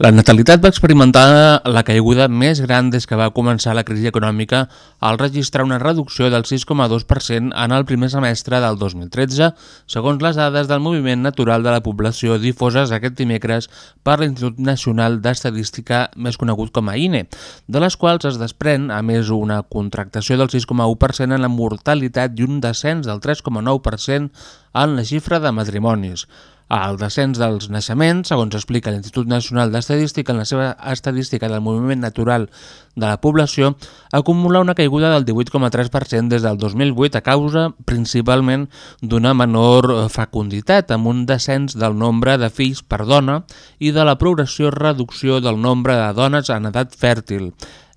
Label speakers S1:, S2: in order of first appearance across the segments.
S1: La natalitat va experimentar la caiguda més gran des que va començar la crisi econòmica al registrar una reducció del 6,2% en el primer semestre del 2013, segons les dades del Moviment Natural de la Població difoses aquest dimecres per l'Institut Nacional d'Estadística, més conegut com a INE, de les quals es desprèn, a més, una contractació del 6,1% en la mortalitat i un descens del 3,9% en la xifra de matrimonis. El descens dels naixements, segons explica l'Institut Nacional d'Estadística en la seva estadística del moviment natural de la població, acumula una caiguda del 18,3% des del 2008 a causa principalment d'una menor fecunditat, amb un descens del nombre de fills per dona i de la progressió reducció del nombre de dones en edat fèrtil.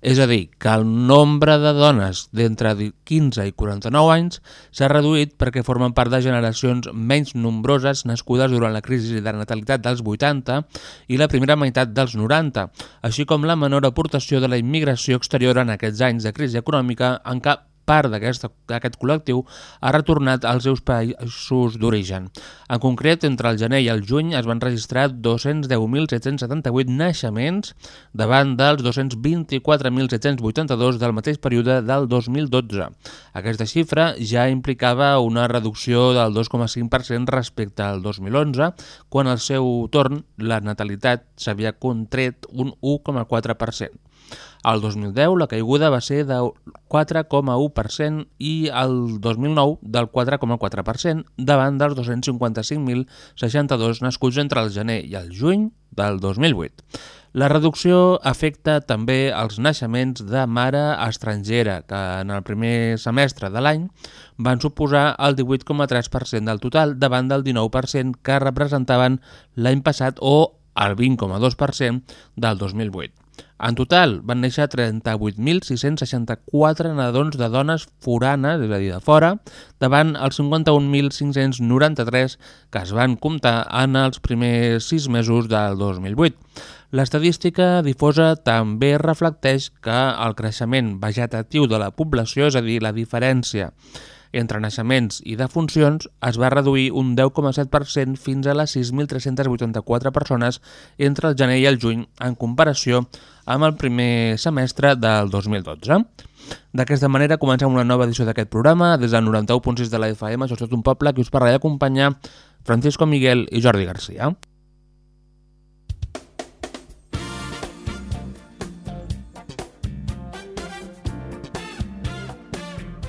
S1: És a dir, que el nombre de dones d'entre 15 i 49 anys s'ha reduït perquè formen part de generacions menys nombroses nascudes durant la crisi de natalitat dels 80 i la primera meitat dels 90, així com la menor aportació de la immigració exterior en aquests anys de crisi econòmica en cap part d'aquest col·lectiu ha retornat als seus països d'origen. En concret, entre el gener i el juny es van registrar 210.778 naixements davant dels 224.782 del mateix període del 2012. Aquesta xifra ja implicava una reducció del 2,5% respecte al 2011, quan al seu torn la natalitat s'havia contret un 1,4%. Al 2010 la caiguda va ser del 4,1% i el 2009 del 4,4% davant dels 255.062 nascuts entre el gener i el juny del 2008. La reducció afecta també els naixements de mare estrangera, que en el primer semestre de l'any van suposar el 18,3% del total davant del 19% que representaven l'any passat o el 20,2% del 2008. En total van néixer 38.664 nadons de dones foranes, és a dir, de fora, davant els 51.593 que es van comptar en els primers 6 mesos del 2008. L'estadística difosa també reflecteix que el creixement vegetatiu de la població, és a dir, la diferència entre naixements i defuncions es va reduir un 10,7% fins a les 6.384 persones entre el gener i el juny en comparació amb el primer semestre del 2012. D'aquesta manera comencem una nova edició d'aquest programa des del 91.6 de la FM, això és tot un poble, que us parla i acompanyar Francisco Miguel i Jordi Garcia.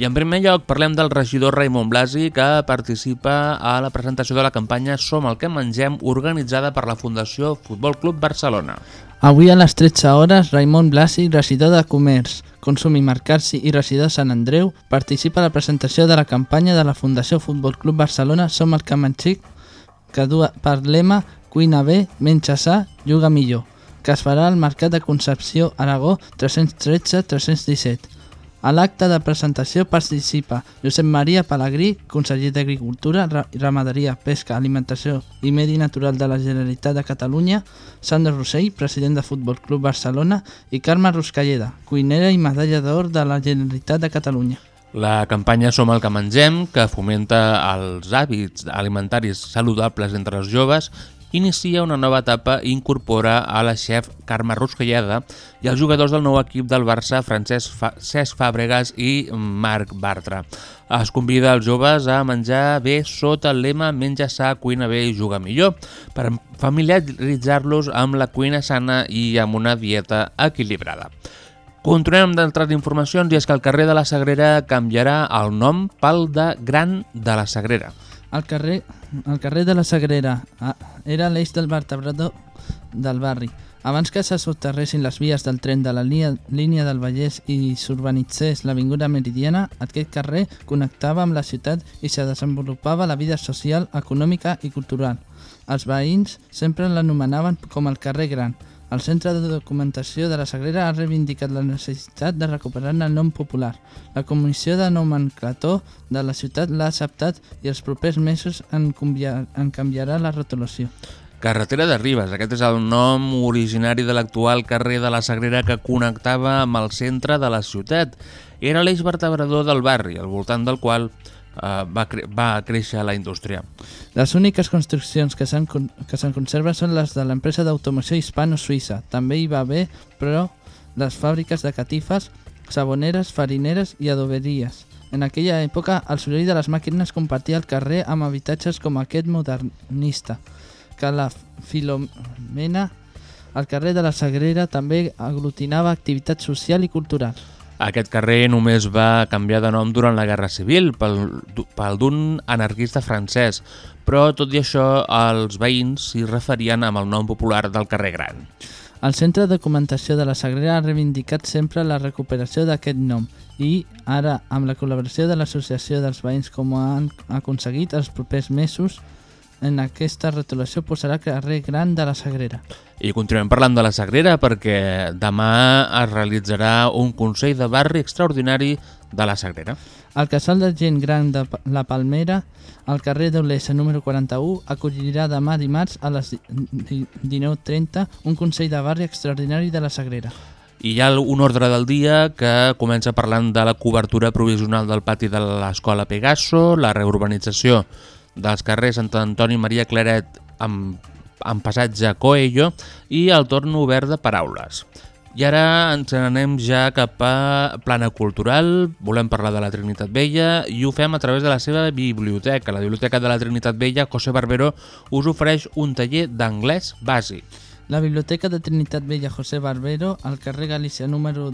S1: I en primer lloc parlem del regidor Raimon Blasi que participa a la presentació de la campanya Som el que mengem organitzada per la Fundació Futbol Club Barcelona.
S2: Avui a les 13 hores, Raimon Blasi, regidor de Comerç, Consum i Mercats i regidor de Sant Andreu, participa a la presentació de la campanya de la Fundació Futbol Club Barcelona Som el que mengem que du per lema Cuina bé, menja sa, juga millor, que es farà al Mercat de Concepció Aragó 313-317. A l'acte de presentació participa Josep Maria Palagrí, conseller d'Agricultura, Ramaderia, Pesca, Alimentació i Medi Natural de la Generalitat de Catalunya, Sandro Rossell, president de Futbol Club Barcelona, i Carme Ruscalleda, cuinera i medalla d'or de la Generalitat de Catalunya.
S1: La campanya Som el que mengem, que fomenta els hàbits alimentaris saludables entre els joves inicia una nova etapa i incorpora a la xef Carme Ruscalleda i els jugadors del nou equip del Barça, Francesc Fa Cesc Fàbregas i Marc Bartra. Es convida els joves a menjar bé sota el lema Menja sa, cuina bé i juga millor, per familiaritzar-los amb la cuina sana i amb una dieta equilibrada. Continuem amb d'altres informacions i és que el carrer de la Sagrera canviarà el nom pel de Gran de la Sagrera.
S2: El carrer, el carrer de la Sagrera ah, era l'eix del vertebrador del barri. Abans que se soterressin les vies del tren de la línia del Vallès i s'urbanitzés l'Avinguda Meridiana, aquest carrer connectava amb la ciutat i se desenvolupava la vida social, econòmica i cultural. Els veïns sempre l'anomenaven com el carrer Gran. El Centre de Documentació de la Sagrera ha reivindicat la necessitat de recuperar el nom popular. La Comissió de Nomenclator de la ciutat l'ha acceptat i els propers mesos en, en canviarà la rotulació.
S1: Carretera de Ribes, aquest és el nom originari de l'actual carrer de la Sagrera que connectava amb el centre de la ciutat. Era l'eix vertebrador del barri, al voltant del qual eh, va, cre va créixer la indústria.
S2: Les úniques construccions que se'n se'n conserven són les de l'empresa d'automoció hispano-suïssa. També hi va haver, però, les fàbriques de catifes, saboneres, farineres i adoberies. En aquella època, el soroll de les màquines compartia el carrer amb habitatges com aquest modernista, que la Filomena, el carrer de la Sagrera, també aglutinava activitat social i cultural.
S1: Aquest carrer només va canviar de nom durant la Guerra Civil pel, pel d'un anarquista francès, però tot i això els veïns s'hi referien amb el nom popular del carrer Gran.
S2: El Centre de Documentació de la Sagrera ha reivindicat sempre la recuperació d'aquest nom i ara, amb la col·laboració de l'Associació dels Veïns com han aconseguit els propers mesos, en aquesta retolació posarà carrer Gran de la Sagrera.
S1: I continuem parlant de la Sagrera perquè demà es realitzarà un Consell de Barri extraordinari de la Sagrera.
S2: El casal de gent gran de la Palmera, al carrer d'Olesa número 41, acollirà demà dimarts a les di- 19.30 un Consell de Barri extraordinari de la Sagrera.
S1: I hi ha un ordre del dia que comença parlant de la cobertura provisional del pati de l'Escola Pegaso, la reurbanització dels carrers Sant Antoni Maria Claret amb, amb passatge Coello i el torn obert de paraules. I ara ens anem ja cap a plana cultural, volem parlar de la Trinitat Vella i ho fem a través de la seva biblioteca. La Biblioteca de la Trinitat Vella, José Barbero, us ofereix un taller d'anglès bàsic.
S2: La Biblioteca de Trinitat Vella José Barbero, al carrer Galícia número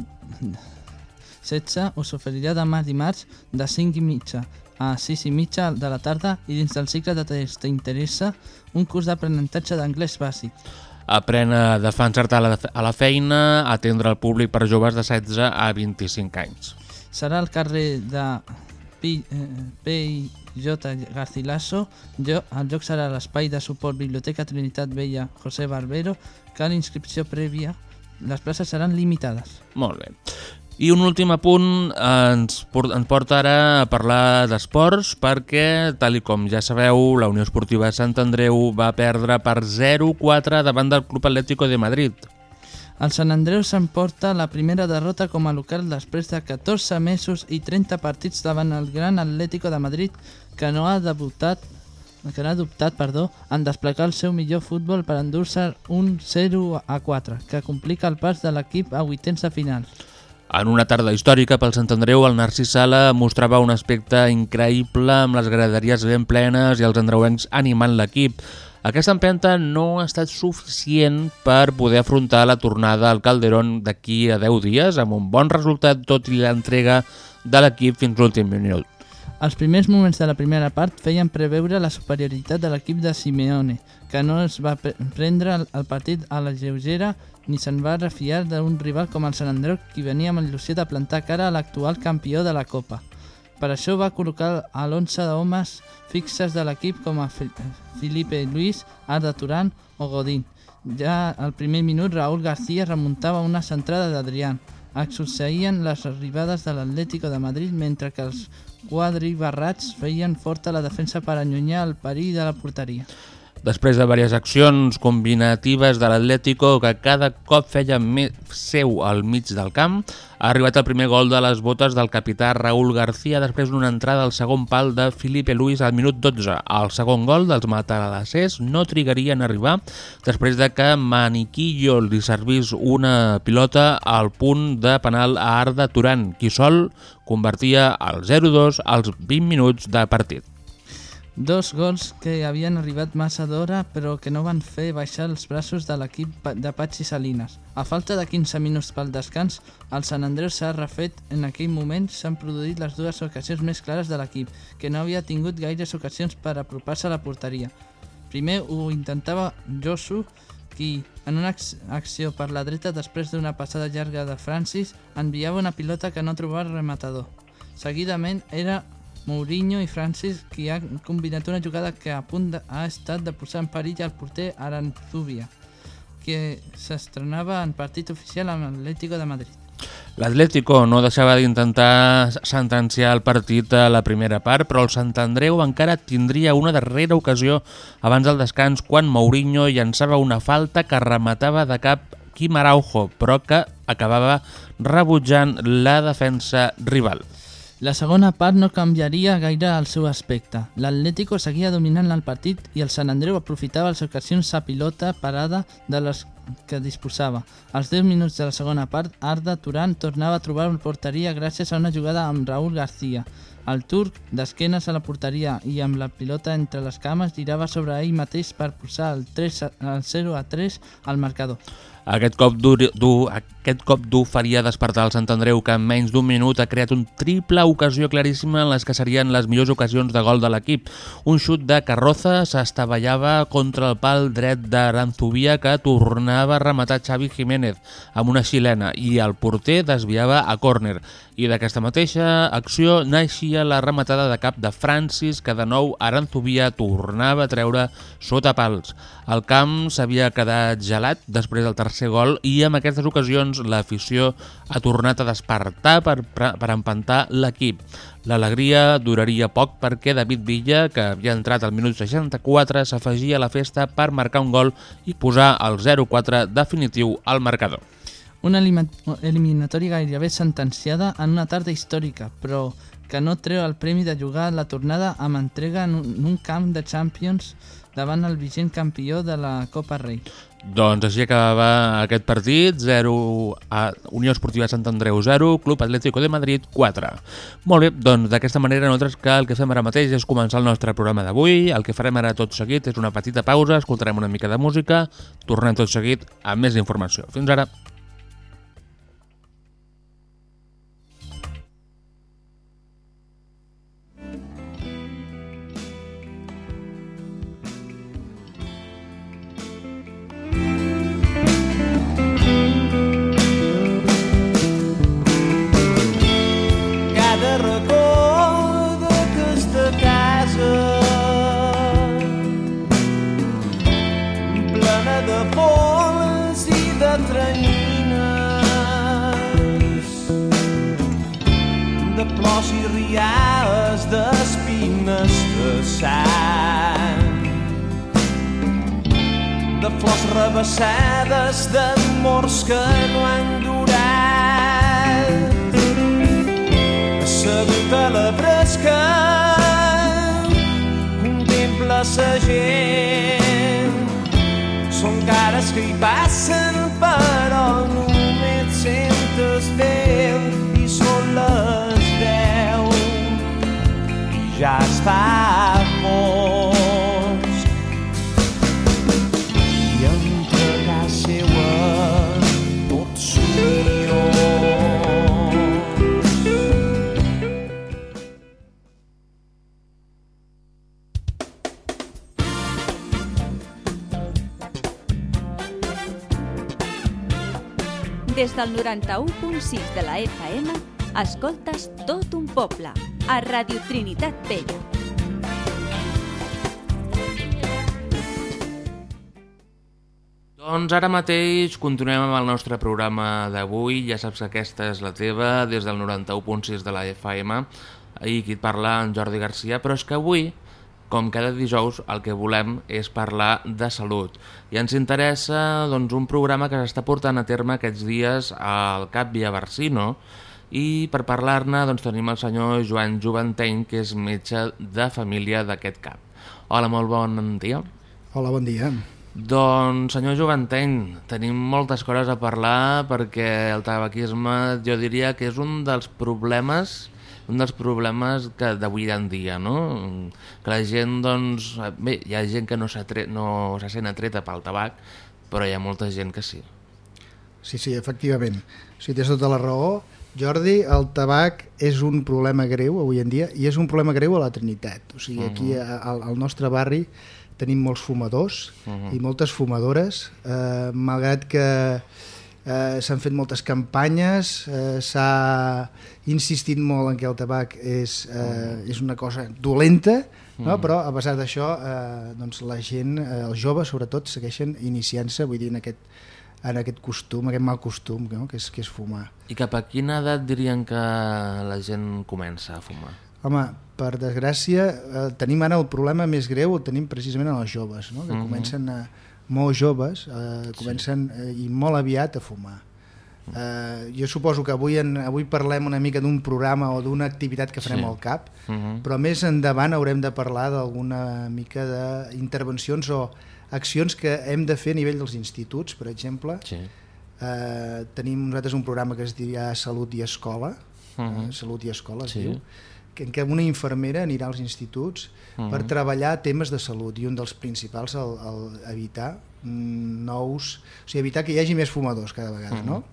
S2: 16, us oferirà demà dimarts de 5 i mitja a 6 i mitja de la tarda i dins del cicle de tallers t'interessa un curs d'aprenentatge d'anglès bàsic.
S1: Aprèn a defensar-te a, la, a la feina, a atendre el públic per joves de 16 a 25 anys.
S2: Serà al carrer de Pi, eh. Garcilaso. Jo, el lloc serà l'espai de suport Biblioteca Trinitat Vella José Barbero. Cal inscripció prèvia. Les places seran limitades.
S1: Molt bé. I un últim apunt ens, ens porta ara a parlar d'esports perquè, tal i com ja sabeu, la Unió Esportiva Sant Andreu va perdre per 0-4 davant del Club Atlético de Madrid.
S2: El Sant Andreu s'emporta la primera derrota com a local després de 14 mesos i 30 partits davant el gran Atlético de Madrid que no ha debutat que no ha dubtat perdó, en desplegar el seu millor futbol per endur-se un 0 a 4, que complica el pas de l'equip a vuitens de final.
S1: En una tarda històrica pel Sant Andreu, el Narcís Sala mostrava un aspecte increïble amb les graderies ben plenes i els andreuencs animant l'equip. Aquesta empenta no ha estat suficient per poder afrontar la tornada al Calderón d'aquí a 10 dies amb un bon resultat tot i l'entrega de l'equip fins l'últim minut.
S2: Els primers moments de la primera part feien preveure la superioritat de l'equip de Simeone, que no es va pre- prendre el partit a la lleugera ni se'n va refiar d'un rival com el Sant Andreu, qui venia amb il·lusió de plantar cara a l'actual campió de la Copa. Per això va col·locar a l'11 d'homes fixes de l'equip com a Felipe Luis, Arda Turan o Godín. Ja al primer minut Raúl García remuntava una centrada d'Adrián. Es succeïen les arribades de l'Atlético de Madrid mentre que els quadribarrats feien forta la defensa per allunyar el perill de la porteria.
S1: Després de diverses accions combinatives de l'Atlético que cada cop feia més seu al mig del camp, ha arribat el primer gol de les botes del capità Raúl García després d'una entrada al segon pal de Felipe Luis al minut 12. El segon gol dels matalassers no trigaria en arribar després de que Maniquillo li servís una pilota al punt de penal a Arda Turan, qui sol convertia el 0-2 als 20 minuts de partit.
S2: Dos gols que havien arribat massa d'hora però que no van fer baixar els braços de l'equip de Patxi Salinas. A falta de 15 minuts pel descans, el Sant Andreu s'ha refet. En aquell moment s'han produït les dues ocasions més clares de l'equip, que no havia tingut gaires ocasions per apropar-se a la porteria. Primer ho intentava Josu, qui, en una acció per la dreta després d'una passada llarga de Francis, enviava una pilota que no trobava rematador. Seguidament era Mourinho i Francis qui ha combinat una jugada que a punt de, ha estat de posar en perill el porter Aranzubia, que s'estrenava en partit oficial amb l'Atlético de Madrid.
S1: L'Atlético no deixava d'intentar sentenciar el partit a la primera part, però el Sant Andreu encara tindria una darrera ocasió abans del descans quan Mourinho llançava una falta que rematava de cap Quim Araujo, però que acabava rebutjant la defensa rival.
S2: La segona part no canviaria gaire el seu aspecte. L'Atlético seguia dominant el partit i el Sant Andreu aprofitava les ocasions a pilota parada de les que disposava. Als 10 minuts de la segona part, Arda Turan tornava a trobar una porteria gràcies a una jugada amb Raúl García. El turc, d'esquenes a la porteria i amb la pilota entre les cames, girava sobre ell mateix per posar el, 3 a, el 0 a 3 al marcador.
S1: Aquest cop dur, dur, aquest cop dur faria despertar el Sant Andreu, que en menys d'un minut ha creat un triple ocasió claríssima en les que serien les millors ocasions de gol de l'equip. Un xut de Carroza s'estavellava contra el pal dret d'Aranzubia que tornava a rematar Xavi Jiménez amb una xilena i el porter desviava a córner. I d'aquesta mateixa acció naixia la rematada de cap de Francis que de nou Aranzubia tornava a treure sota pals. El camp s'havia quedat gelat després del tercer gol i amb aquestes ocasions doncs, l'afició ha tornat a despertar per, per empantar l'equip. L'alegria duraria poc perquè David Villa, que havia entrat al minut 64, s'afegia a la festa per marcar un gol i posar el 0-4 definitiu al marcador.
S2: Una eliminatòria gairebé sentenciada en una tarda històrica, però que no treu el premi de jugar la tornada amb entrega en un, en un camp de Champions davant el vigent campió de la Copa Rei.
S1: Doncs així acabava aquest partit, 0 a Unió Esportiva Sant Andreu 0, Club Atlético de Madrid 4. Molt bé, doncs d'aquesta manera nosaltres que el que fem ara mateix és començar el nostre programa d'avui, el que farem ara tot seguit és una petita pausa, escoltarem una mica de música, tornem tot seguit amb més informació. Fins ara!
S3: Travessades d'amors que no han durat. Assegut a la fresca, contempla sa gent. Són cares que hi passen, però només sentes veu i són les deu. I ja està fort.
S4: Des del 91.6 de la FM, escoltes tot un poble, a Radio Trinitat Vella.
S1: Doncs ara mateix continuem amb el nostre programa d'avui. Ja saps que aquesta és la teva, des del 91.6 de la FM. I qui et parla, en Jordi Garcia. Però és que avui Com cada dijous, el que volem és parlar de salut. I ens interessa doncs, un programa que s'està portant a terme aquests dies al CAP Via Barsino, i per parlar-ne doncs, tenim el senyor Joan Juventeny, que és metge de família d'aquest CAP. Hola, molt bon dia.
S5: Hola, bon dia.
S1: Doncs, senyor Juventeny, tenim moltes coses a parlar perquè el tabaquisme jo diria que és un dels problemes un dels problemes que d'avui en dia, no? Que la gent, doncs... Bé, hi ha gent que no, no se sent atreta pel tabac, però hi ha molta gent que sí.
S5: Sí, sí, efectivament. O sigui, tens tota la raó. Jordi, el tabac és un problema greu avui en dia i és un problema greu a la Trinitat. O sigui, aquí al, al nostre barri tenim molts fumadors uh -huh. i moltes fumadores, eh, malgrat que eh, s'han fet moltes campanyes, eh, s'ha insistit molt en que el tabac és, eh, és una cosa dolenta, no? però a pesar d'això eh, doncs la gent, eh, els joves sobretot, segueixen iniciant-se, vull dir, en aquest, en aquest costum, aquest mal costum no? que, és, que és fumar.
S1: I cap a quina edat dirien que la gent comença a fumar?
S5: Home, per desgràcia, eh, tenim ara el problema més greu, el tenim precisament en els joves, no? que uh -huh. comencen a, molt joves, eh, comencen eh, i molt aviat a fumar. Eh, jo suposo que avui, en, avui parlem una mica d'un programa o d'una activitat que farem sí. al CAP, uh -huh. però més endavant haurem de parlar d'alguna mica d'intervencions o accions que hem de fer a nivell dels instituts, per exemple. Sí. Eh, tenim nosaltres un programa que es diria Salut i Escola, uh -huh. eh, Salut i Escola es sí. diu, en què una infermera anirà als instituts uh -huh. per treballar temes de salut i un dels principals el, el evitar nous, o sigui, evitar que hi hagi més fumadors cada vegada, uh -huh. no?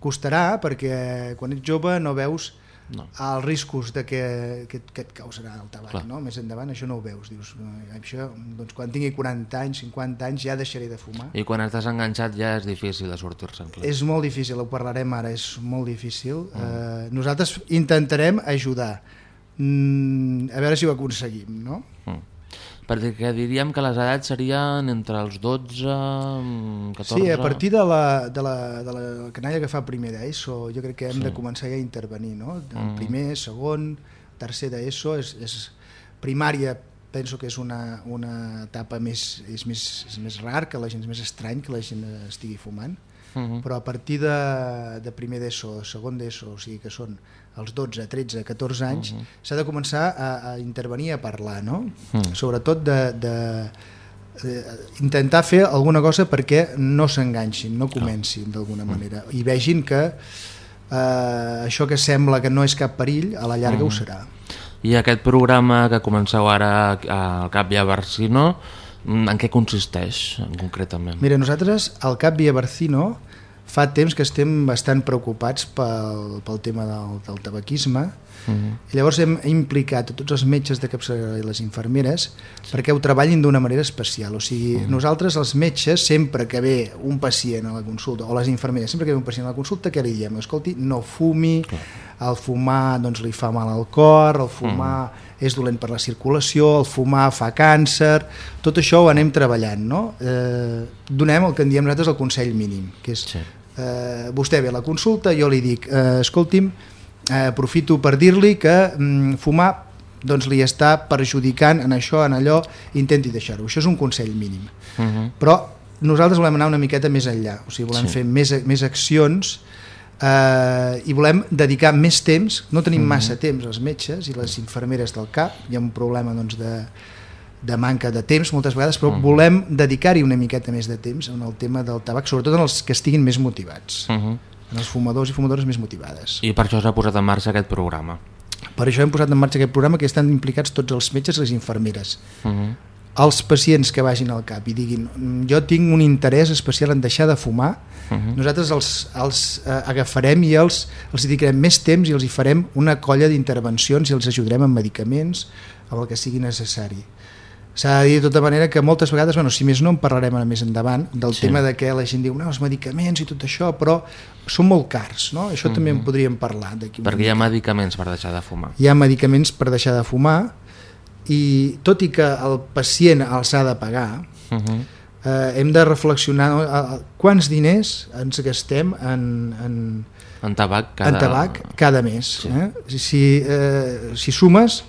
S5: Costarà perquè quan ets jove no veus no. els riscos de que, que, que et causarà el tabac, Clar. no? Més endavant això no ho veus, dius, això, doncs quan tingui 40 anys, 50 anys ja deixaré de fumar.
S1: I quan estàs enganxat ja és difícil de sortir-se'n.
S5: És molt difícil, ho parlarem ara, és molt difícil. Mm. Eh, nosaltres intentarem ajudar, mm, a veure si ho aconseguim, no?
S1: Mm. Perquè diríem que les edats serien entre els 12, 14...
S5: Sí, a partir de la, de la, de la canalla que fa primer d'ESO, jo crec que hem sí. de començar ja a intervenir, no? Mm. Primer, segon, tercer d'ESO, és, és primària penso que és una, una etapa més, és més, és més rar, que la gent és més estrany que la gent estigui fumant, uh -huh. però a partir de, de primer d'ESO, segon d'ESO, o sigui que són els 12, 13, 14 anys, uh -huh. s'ha de començar a, a intervenir, a parlar, no? Uh -huh. Sobretot de, de, de intentar fer alguna cosa perquè no s'enganxin, no comencin d'alguna manera, i vegin que eh, això que sembla que no és cap perill, a la llarga uh -huh. ho serà.
S1: I aquest programa que comenceu ara al Cap Via Barsino, en què consisteix concretament?
S5: Mira, nosaltres al Cap Via Barcino fa temps que estem bastant preocupats pel, pel tema del, del tabaquisme uh -huh. i llavors hem implicat a tots els metges de capçalera i les infermeres perquè ho treballin d'una manera especial o sigui, uh -huh. nosaltres els metges sempre que ve un pacient a la consulta o les infermeres, sempre que ve un pacient a la consulta què li diem? Escolti, no fumi Clar. el fumar doncs, li fa mal al cor el fumar uh -huh és dolent per la circulació, el fumar fa càncer, tot això ho anem treballant, no? Eh, donem el que en diem nosaltres el consell mínim, que és sí eh, vostè ve a la consulta, jo li dic, eh, escolti'm, eh, aprofito per dir-li que mm, fumar doncs li està perjudicant en això, en allò, intenti deixar-ho. Això és un consell mínim. Uh -huh. Però nosaltres volem anar una miqueta més enllà, o sigui, volem sí. fer més, més accions eh, i volem dedicar més temps, no tenim uh -huh. massa temps els metges i les infermeres del CAP, hi ha un problema doncs, de, de manca de temps moltes vegades, però uh -huh. volem dedicar-hi una miqueta més de temps en el tema del tabac, sobretot en els que estiguin més motivats, uh -huh. en els fumadors i fumadores més motivades.
S1: I per això s'ha posat en marxa aquest programa?
S5: Per això hem posat en marxa aquest programa que estan implicats tots els metges i les infermeres. Uh -huh. Els pacients que vagin al CAP i diguin jo tinc un interès especial en deixar de fumar, uh -huh. nosaltres els, els eh, agafarem i els, els dedicarem més temps i els hi farem una colla d'intervencions i els ajudarem amb medicaments, amb el que sigui necessari s'ha de dir de tota manera que moltes vegades, bueno, si més no en parlarem ara més endavant, del sí. tema de que la gent diu no, els medicaments i tot això, però són molt cars, no? Això mm -hmm. també en podríem parlar.
S1: Perquè hi ha medicaments per deixar de fumar.
S5: Hi ha medicaments per deixar de fumar i tot i que el pacient els ha de pagar, mhm. -huh. eh, hem de reflexionar no? quants diners ens gastem en, en,
S1: en tabac cada,
S5: en tabac cada mes. Sí. Eh? Si, eh, si sumes,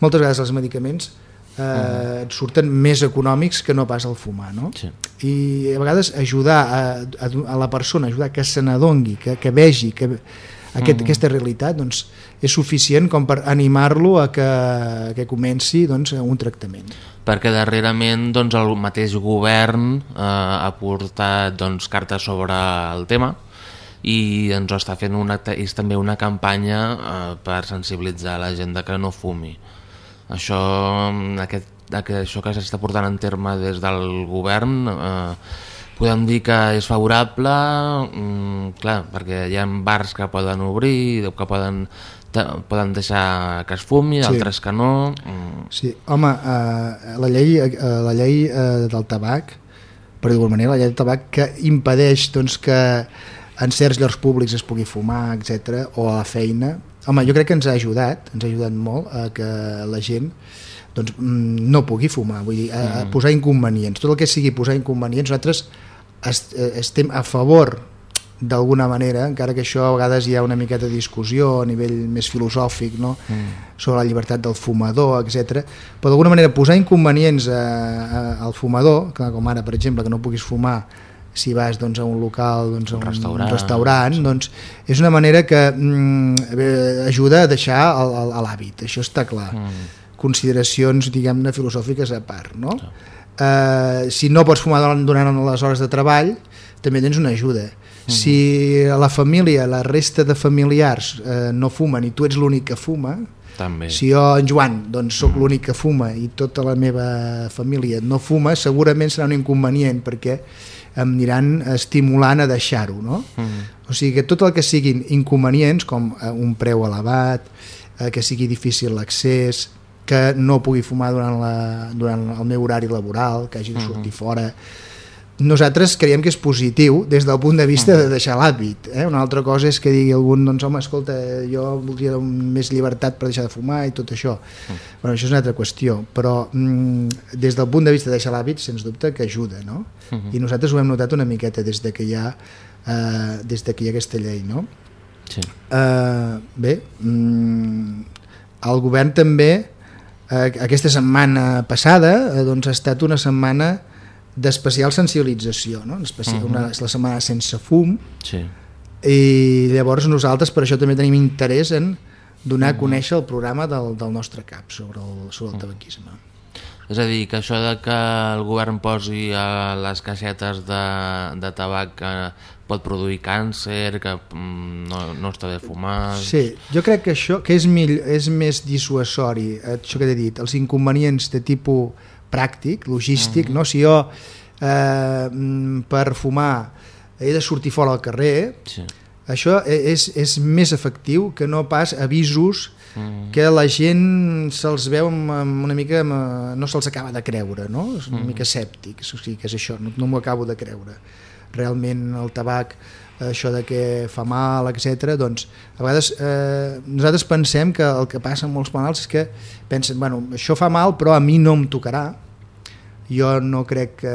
S5: moltes vegades els medicaments eh, et surten més econòmics que no pas el fumar, no?
S1: Sí.
S5: I a vegades ajudar a, a, a la persona, ajudar que se n'adongui, que, que vegi que aquest, aquesta realitat doncs, és suficient com per animar-lo a que, que comenci doncs, un tractament.
S1: perquè darrerament doncs, el mateix govern eh, ha portat doncs, cartes sobre el tema i ens està fent una, és també una campanya eh, per sensibilitzar la gent que no fumi. Això, mm, aquest, aquest, això que s'està portant en terme des del govern eh, podem dir que és favorable, mm, clar, perquè hi ha bars que poden obrir, que poden, poden deixar que es fumi,
S5: Sí.
S1: altres que no... Mm,
S5: Sí, home, eh, la llei, eh, la llei eh, del tabac, per dir-ho manera, la llei del tabac que impedeix doncs, que en certs llocs públics es pugui fumar, etc o a la feina, home, jo crec que ens ha ajudat, ens ha ajudat molt a que la gent doncs, mm, no pugui fumar, vull dir, a, a posar inconvenients. Tot el que sigui posar inconvenients, nosaltres est, eh, estem a favor d'alguna manera, encara que això a vegades hi ha una miqueta de discussió a nivell més filosòfic no? sobre la llibertat del fumador, etc. però d'alguna manera posar inconvenients a, a, al fumador, clar, com ara per exemple que no puguis fumar si vas doncs, a un local, doncs, a un
S1: restaurant,
S5: restaurant doncs, és una manera que mm, ajuda a deixar l'hàbit, això està clar. Consideracions, diguem-ne, filosòfiques a part, no? Eh, si no pots fumar durant, les hores de treball, també tens una ajuda. Si a la família, la resta de familiars eh, no fumen i tu ets l'únic que fuma,
S1: també.
S5: si jo, en Joan, doncs sóc l'únic que fuma i tota la meva família no fuma, segurament serà un inconvenient perquè em aniran estimulant a deixar-ho, no? O sigui que tot el que siguin inconvenients, com eh, un preu elevat, eh, que sigui difícil l'accés, que no pugui fumar durant, la, durant el meu horari laboral, que hagi de sortir fora, nosaltres creiem que és positiu des del punt de vista de deixar l'hàbit. Eh? Una altra cosa és que digui algun, doncs home, escolta, jo voldria més llibertat per deixar de fumar i tot això. Bueno, això és una altra qüestió, però mm, des del punt de vista de deixar l'hàbit, sens dubte que ajuda, no? I nosaltres ho hem notat una miqueta des de que hi ha, eh, des de que hi ha aquesta llei, no?
S1: Sí.
S5: Uh, bé, mm, el govern també uh, aquesta setmana passada uh, doncs ha estat una setmana d'especial sensibilització no? Especial, una, és la setmana sense fum.
S1: Sí.
S5: i llavors nosaltres per això també tenim interès en donar a conèixer el programa del, del nostre CAP sobre el, sobre el tabaquisme.
S1: És a dir, que això de que el govern posi a les caixetes de, de tabac que pot produir càncer, que mm, no, no està bé fumar...
S5: Sí, jo crec que això que és, mill, és més dissuasori, eh, això que t'he dit, els inconvenients de tipus pràctic, logístic, no? si jo eh, mm, per fumar he de sortir fora al carrer,
S1: Sí.
S5: això e- és, és més efectiu que no pas avisos
S1: Mm.
S5: que la gent se'ls veu amb, amb una mica, amb, no se'ls acaba de creure, no? És una mica escèptic, o sigui, que és això, no, no m'ho acabo de creure. Realment el tabac, això de que fa mal, etc. doncs a vegades eh, nosaltres pensem que el que passa amb molts malalts és que pensen, bueno, això fa mal però a mi no em tocarà, jo no crec que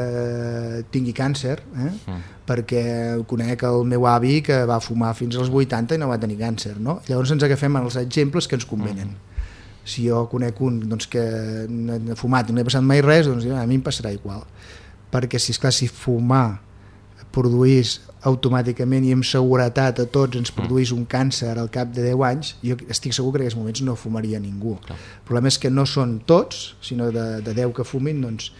S5: tingui càncer, eh?
S1: Mm.
S5: perquè conec el meu avi que va fumar fins als 80 i no va tenir càncer. No? Llavors ens agafem els exemples que ens convenen. Si jo conec un doncs, que no ha fumat i no ha passat mai res, doncs a mi em passarà igual. Perquè, si és clar si fumar produís automàticament i amb seguretat a tots ens produís un càncer al cap de 10 anys, jo estic segur que en aquests moments no fumaria ningú.
S1: Clar.
S5: El problema és que no són tots, sinó de, de 10 que fumin, doncs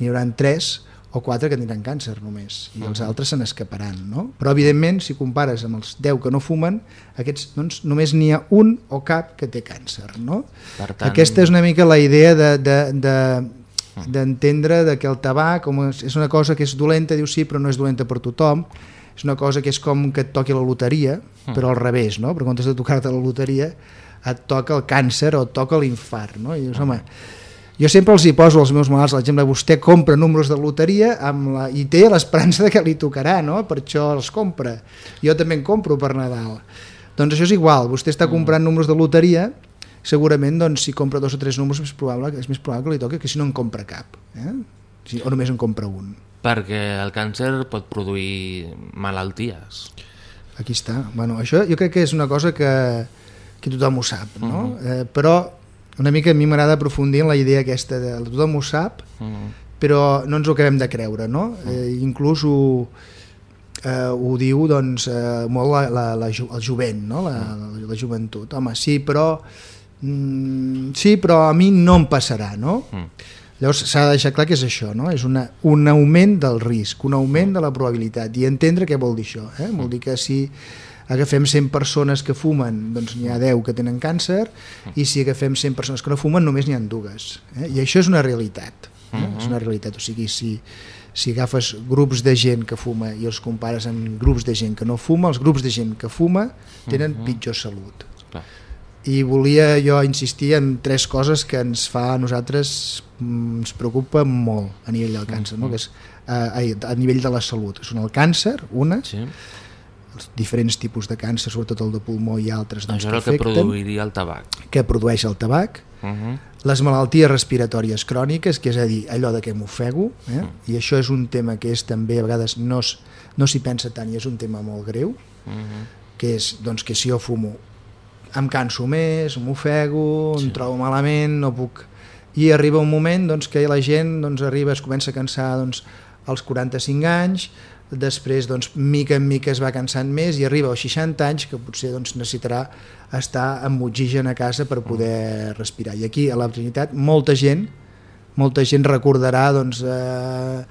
S5: n'hi haurà 3 o 4 que tindran càncer només, i els altres se n'escaparan. No? Però, evidentment, si compares amb els 10 que no fumen, aquests doncs, només n'hi ha un o cap que té càncer. No?
S1: Per tant-
S5: Aquesta és una mica la idea de, de, de, d'entendre de que el tabac com és, una cosa que és dolenta, diu sí, però no és dolenta per tothom, és una cosa que és com que et toqui la loteria, però al revés, no? però en comptes de tocar-te la loteria et toca el càncer o et toca l'infart. No? I dius, home, jo sempre els hi poso als meus malalts l'exemple, vostè compra números de loteria amb la, i té l'esperança de que li tocarà, no? per això els compra. Jo també en compro per Nadal. Doncs això és igual, vostè està comprant números de loteria, segurament doncs, si compra dos o tres números és, probable, és més probable que li toqui que si no en compra cap. Eh? O només en compra un.
S1: Perquè el càncer pot produir malalties.
S5: Aquí està. Bueno, això jo crec que és una cosa que, que tothom ho sap, no? eh, però una mica a mi m'agrada aprofundir en la idea aquesta de tothom ho sap,
S1: Mm.
S5: però no ens ho acabem de creure, no? Eh, inclús ho, eh, ho diu doncs, eh, molt la, la, la, el jovent, no? la, la, la joventut. Home, sí, però mm, sí, però a mi no em passarà, no?
S1: Mm.
S5: Llavors s'ha de deixar clar que és això, no? és una, un augment del risc, un augment de la probabilitat i entendre què vol dir això. Eh? Vol dir que si agafem 100 persones que fumen, doncs n'hi ha 10 que tenen càncer i si agafem 100 persones que no fumen només n'hi ha dues. Eh? I això és una realitat. Eh? És una realitat, o sigui, si, si agafes grups de gent que fuma i els compares amb grups de gent que no fuma, els grups de gent que fuma tenen pitjor salut.
S1: Clar.
S5: I volia jo insistir en tres coses que ens fa a nosaltres, mm, ens preocupa molt a nivell del càncer, no? que és a, a, a nivell de la salut, que són el càncer, una,
S1: Sí.
S5: els diferents tipus de càncer, sobretot el de pulmó i altres doncs,
S1: Això és el que
S5: afecten,
S1: produiria el tabac.
S5: que produeix el tabac,
S1: Uh -huh.
S5: les malalties respiratòries cròniques, que és a dir, allò de què m'ofego, eh? i això és un tema que és també a vegades no, es- no s'hi pensa tant i és un tema molt greu,
S1: Uh -huh.
S5: que és doncs, que si jo fumo em canso més, m'ofego, sí. em trobo malament, no puc... I arriba un moment doncs, que la gent doncs, arriba, es comença a cansar doncs, als 45 anys, després doncs, mica en mica es va cansant més i arriba als 60 anys que potser doncs, necessitarà estar amb oxigen a casa per poder respirar. I aquí a la Trinitat molta gent molta gent recordarà doncs, eh,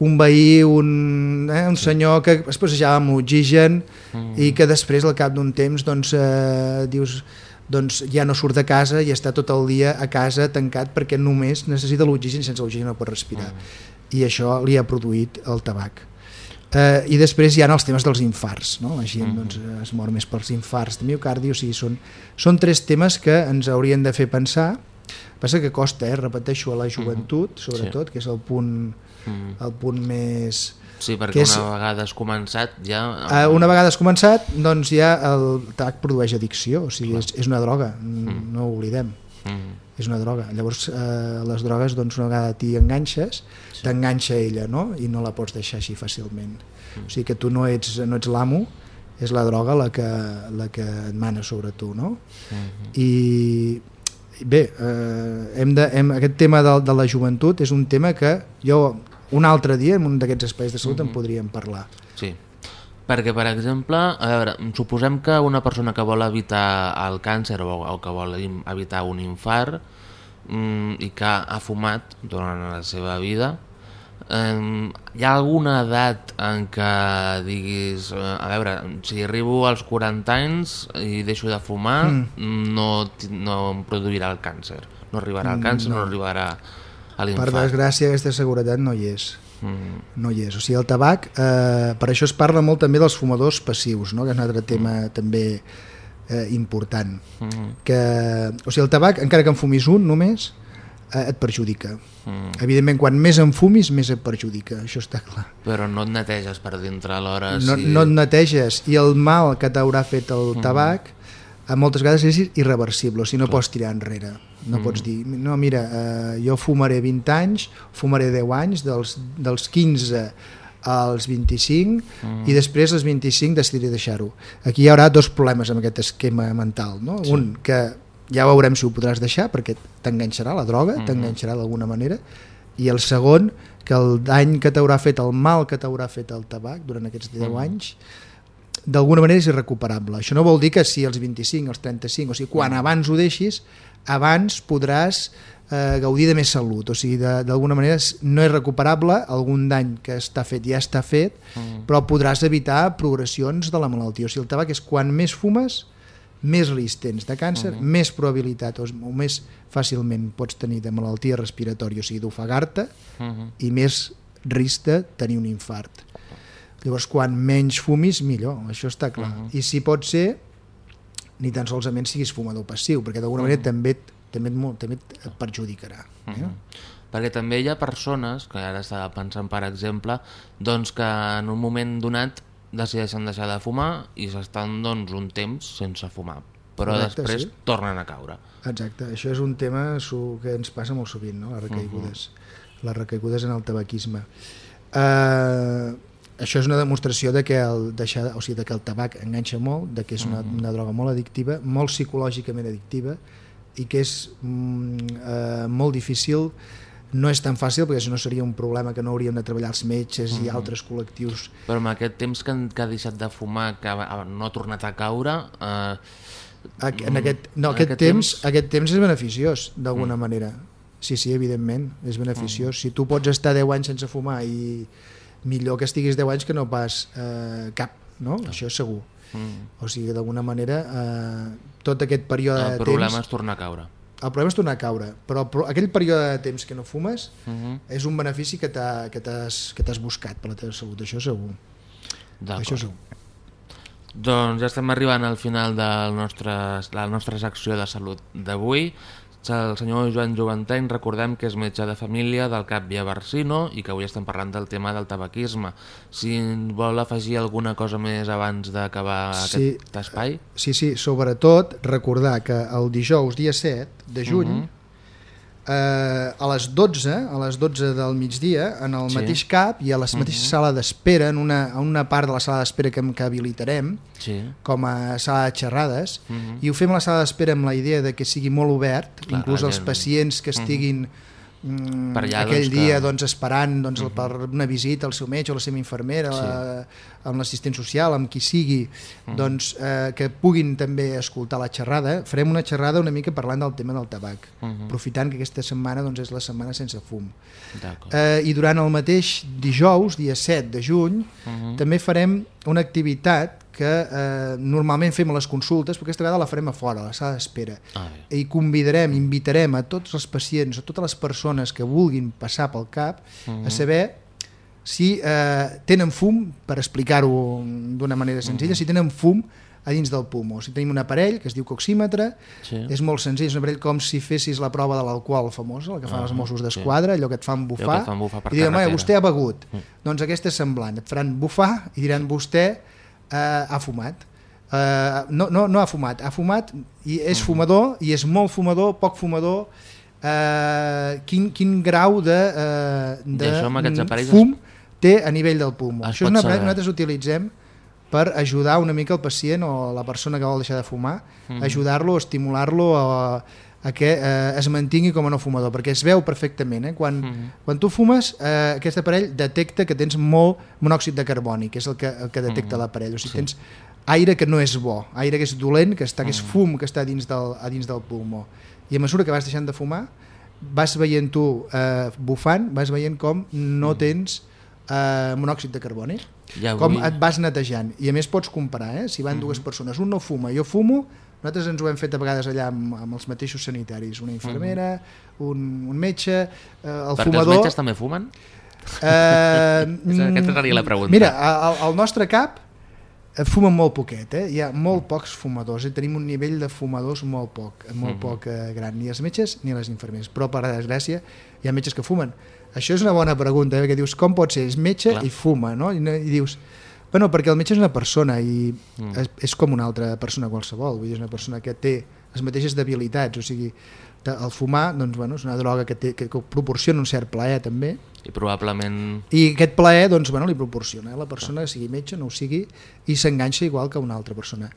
S5: un veí, un, eh, un senyor que es passejava amb oxigen
S1: Mm.
S5: i que després al cap d'un temps doncs, eh, dius doncs ja no surt de casa i està tot el dia a casa tancat perquè només necessita l'oxigen sense l'oxigen no pot respirar
S1: Mm.
S5: i això li ha produït el tabac eh, i després hi ha els temes dels infarts no? la gent
S1: Mhm.
S5: doncs, es mor més pels infarts de miocardi o sigui, són, són tres temes que ens haurien de fer pensar passa que costa, eh? repeteixo a la joventut sobretot, que és el punt
S1: Mm.
S5: el punt més
S1: Sí, perquè
S5: és-
S1: una vegada has començat ja...
S5: Eh, una vegada has començat, doncs ja el tabac produeix addicció, o sigui, és, és una droga, mm. no ho oblidem,
S1: Mm.
S5: és una droga. Llavors, eh, les drogues, doncs, una vegada t'hi enganxes, sí. t'enganxa ella, no? I no la pots deixar així fàcilment. Mm. O sigui que tu no ets, no ets l'amo, és la droga la que, la que et mana sobre tu, no?
S1: Mm.
S5: I bé, eh, hem de, hem, aquest tema de, de la joventut és un tema que jo un altre dia en un d'aquests espais de salut mm -hmm. en podríem parlar.
S1: Sí, perquè per exemple, a veure, suposem que una persona que vol evitar el càncer o, o que vol evitar un infart mm, i que ha fumat durant la seva vida, eh, hi ha alguna edat en què diguis, eh, a veure, si arribo als 40 anys i deixo de fumar, mm. no, no em produirà el càncer, no arribarà al càncer, no, no arribarà a
S5: Per
S1: l'infart.
S5: desgràcia aquesta seguretat no hi és.
S1: Mm.
S5: no hi és. O sigui, el tabac, eh, per això es parla molt també dels fumadors passius, no? que és un altre tema també eh, important.
S1: Mm.
S5: Que, o sigui, el tabac, encara que en fumis un només, et perjudica.
S1: Mm.
S5: Evidentment, quan més en fumis, més et perjudica, això està clar.
S1: Però no et neteges per dintre alhora.
S5: No,
S1: si...
S5: no et neteges i el mal que t'haurà fet el tabac a moltes vegades és irreversible, o sigui, no pots tirar enrere. No pots dir, no, mira, eh, jo fumaré 20 anys, fumaré 10 anys, dels, dels 15 als 25 i després als 25 decidiré deixar-ho. Aquí hi haurà dos problemes amb aquest esquema mental. No? Sí. Un, que ja veurem si ho podràs deixar perquè t'enganxarà la droga, t'enganxarà d'alguna manera, i el segon, que el dany que t'haurà fet, el mal que t'haurà fet el tabac durant aquests 10 anys, d'alguna manera és irrecuperable. Això no vol dir que si als 25, als 35, o sigui, quan abans ho deixis, abans podràs eh, gaudir de més salut. O sigui, d'alguna manera no és recuperable, algun dany que està fet ja està fet,
S1: Mm.
S5: però podràs evitar progressions de la malaltia. O sigui, el tabac és quan més fumes, més risc tens de càncer,
S1: Mhm.
S5: més probabilitat o, o més fàcilment pots tenir de malaltia respiratòria, o sigui, d'ofegar-te,
S1: Mhm.
S5: i més risc de tenir un infart. Llavors, quan menys fumis, millor, això està clar.
S1: Mhm.
S5: I si pot ser, ni tan solament siguis fumador passiu, perquè d'alguna manera també, et- també, et, també et perjudicarà. Eh?
S1: Mhm. Perquè també hi ha persones, que ara estava pensant per exemple, doncs que en un moment donat decideixen deixar de fumar i s'estan doncs, un temps sense fumar, però
S5: Correcte,
S1: després
S5: sí.
S1: tornen a caure.
S5: Exacte, això és un tema que ens passa molt sovint, no? les recaigudes, les recaigudes en el tabaquisme. Uh, això és una demostració de que el, deixar, o sigui, de que el tabac enganxa molt, de que és una, una droga molt addictiva, molt psicològicament addictiva, i que és mm, eh, molt difícil no és tan fàcil perquè si no seria un problema que no hauríem de treballar els metges i altres col·lectius.
S1: Però amb aquest temps que, que ha deixat de fumar, que no ha tornat a caure... Eh,
S5: en aquest, no,
S1: en
S5: aquest,
S1: aquest
S5: temps,
S1: temps-
S5: aquest temps és beneficiós d'alguna manera. Sí, sí, evidentment, és beneficiós. Si tu pots estar 10 anys sense fumar i millor que estiguis 10 anys que no pas eh, cap, no? això és segur.
S1: Mm,
S5: o sigui, d'alguna manera eh, tot aquest període
S1: el
S5: de
S1: problema
S5: temps
S1: és tornar a caure.
S5: El problema és tornar a caure però, però aquell període de temps que no fumes
S1: Mhm.
S5: és un benefici que t'ha- que t'has buscat per la teva salut, això segur això segur
S1: Doncs ja estem arribant al final de la nostra, la nostra secció de salut d'avui. El senyor Joan Joventeny, recordem que és metge de família del CAP Via Barsino i que avui estem parlant del tema del tabaquisme. Si vol afegir alguna cosa més abans d'acabar
S5: Sí.
S1: aquest espai?
S5: Sí, sí, sobretot recordar que el dijous dia 7 de juny
S1: Mhm.
S5: Eh, a les 12, a les 12 del migdia, en el
S1: Sí.
S5: mateix CAP i a la mateixa
S1: Mhm.
S5: sala d'espera, en una, en una part de la sala d'espera que, que habilitarem
S1: Sí.
S5: com a sala de xerrades
S1: Mhm.
S5: i ho fem a la sala d'espera amb la idea de que sigui molt obert,
S1: Clar,
S5: inclús els pacients que estiguin mm,
S1: Per allà,
S5: aquell
S1: doncs, que-
S5: dia doncs, esperant doncs, el per una visita al seu metge o la seva infermera,
S1: Sí.
S5: la, amb l'assistent social, amb qui sigui, doncs, eh, que puguin també escoltar la xerrada. Farem una xerrada una mica parlant del tema del tabac,
S1: Mhm.
S5: aprofitant que aquesta setmana doncs, és la setmana sense fum. Eh, I durant el mateix dijous, dia 7 de juny,
S1: Mhm.
S5: també farem una activitat que eh, normalment fem a les consultes, però aquesta vegada la farem a fora, a la sala d'espera.
S1: Ah, bé.
S5: I convidarem, invitarem a tots els pacients, a totes les persones que vulguin passar pel CAP,
S1: Mhm.
S5: a saber si eh, tenen fum, per explicar-ho d'una manera senzilla,
S1: Mhm.
S5: si tenen fum a dins del pulmó. Si tenim un aparell que es diu coxímetre,
S1: Sí.
S5: és molt senzill, és un aparell com si fessis la prova de l'alcohol famosa, la que fan
S1: Ah,
S5: els Mossos
S1: sí.
S5: d'Esquadra, allò que et fan bufar,
S1: et fan bufar
S5: i diuen, vostè ha begut.
S1: Mm.
S5: Doncs aquesta és semblant, et faran bufar i diran, vostè eh, ha fumat. Eh, no, no, no ha fumat, ha fumat i és
S1: Mm.
S5: fumador, i és molt fumador, poc fumador, eh, quin, quin grau de, eh,
S1: I
S5: de
S1: això amb
S5: mm, té a nivell del pulmó.
S1: Es
S5: Això és
S1: pot
S5: un aparell que
S1: saber.
S5: nosaltres utilitzem per ajudar una mica el pacient o la persona que vol deixar de fumar,
S1: Mhm.
S5: ajudar-lo, estimular-lo a, a que eh, es mantingui com a no fumador, perquè es veu perfectament. Eh? Quan,
S1: Mhm.
S5: quan tu fumes, eh, aquest aparell detecta que tens molt monòxid de carboni, que és el que, el que detecta
S1: Mhm.
S5: l'aparell. O sigui,
S1: Sí.
S5: tens aire que no és bo, aire que és dolent, que, està, que és
S1: Mhm.
S5: fum que està dins del, a dins del pulmó. I a mesura que vas deixant de fumar, vas veient tu eh, bufant, vas veient com no tens eh, monòxid de carboni
S1: avui...
S5: com et vas netejant i a més pots comparar, eh? si van dues persones un no fuma, jo fumo nosaltres ens ho hem fet a vegades allà amb, amb els mateixos sanitaris una infermera, un, un metge eh, el
S1: Perquè
S5: fumador
S1: els metges també fumen?
S5: eh,
S1: Aquesta seria la pregunta.
S5: mira, al, al nostre cap eh, fumen molt poquet, eh? hi ha molt pocs fumadors, eh? tenim un nivell de fumadors molt poc, molt
S1: Mhm.
S5: poc eh, gran, ni els metges ni les infermeres, però per desgràcia hi ha metges que fumen. Això és una bona pregunta, eh? que dius, com pot ser? És metge
S1: Clar.
S5: i fuma, no? I, i dius, bueno, perquè el metge és una persona i
S1: Mm.
S5: és, és com una altra persona qualsevol, vull dir, és una persona que té les mateixes debilitats, o sigui, el fumar doncs, bueno, és una droga que, té, que, que proporciona un cert plaer també,
S1: I probablement...
S5: i aquest plaer doncs, bueno, li proporciona a la persona, sigui metge, no ho sigui, i s'enganxa igual que una altra persona.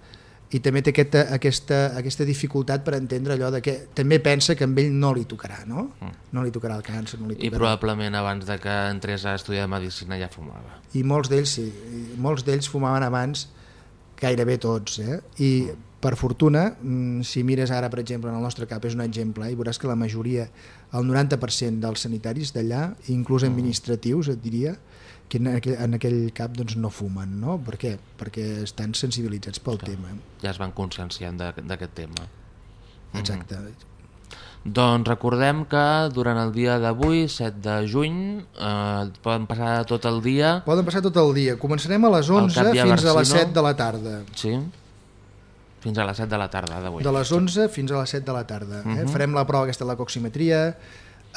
S5: I també té aquesta, aquesta, aquesta dificultat per entendre allò de que també pensa que amb ell no li tocarà, no?
S1: Mm.
S5: No li tocarà el càncer, no li
S1: I
S5: tocarà.
S1: probablement abans de que entrés a estudiar Medicina ja fumava.
S5: I molts d'ells sí, i molts d'ells fumaven abans gairebé tots, eh? I per fortuna, mm, si mires ara, per exemple, en el nostre cap, és un exemple, eh? i veuràs que la majoria, el 90% dels sanitaris d'allà, inclús administratius, et diria, que en aquell, en aquell cap doncs, no fumen, no? Per què? Perquè estan sensibilitzats pel tema.
S1: Ja es van conscienciant d'aquest tema.
S5: Exacte.
S1: Doncs recordem que durant el dia d'avui, 7 de juny, eh, poden passar tot el dia...
S5: Poden passar tot el dia. Començarem a les 11
S1: Cap Via
S5: fins a les
S1: Barsino.
S5: 7 de la tarda.
S1: Sí? Fins a les 7 de la tarda d'avui.
S5: de les 11 fins a les 7 de la tarda. eh?
S1: Mhm.
S5: Farem la prova aquesta de la coximetria,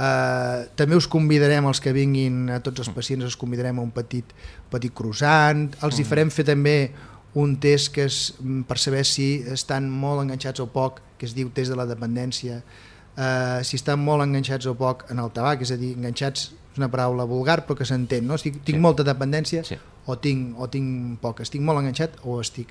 S5: eh, també us convidarem els que vinguin, a tots els pacients els convidarem a un petit, petit croissant, els hi farem fer també un test que és mm, per saber si estan molt enganxats o poc, que es diu test de la dependència, eh, si estan molt enganxats o poc en el tabac, és a dir, enganxats és una paraula vulgar però que s'entén, no? Estic, tinc
S1: Sí.
S5: molta dependència
S1: Sí.
S5: o, tinc, o tinc poc, estic molt enganxat o estic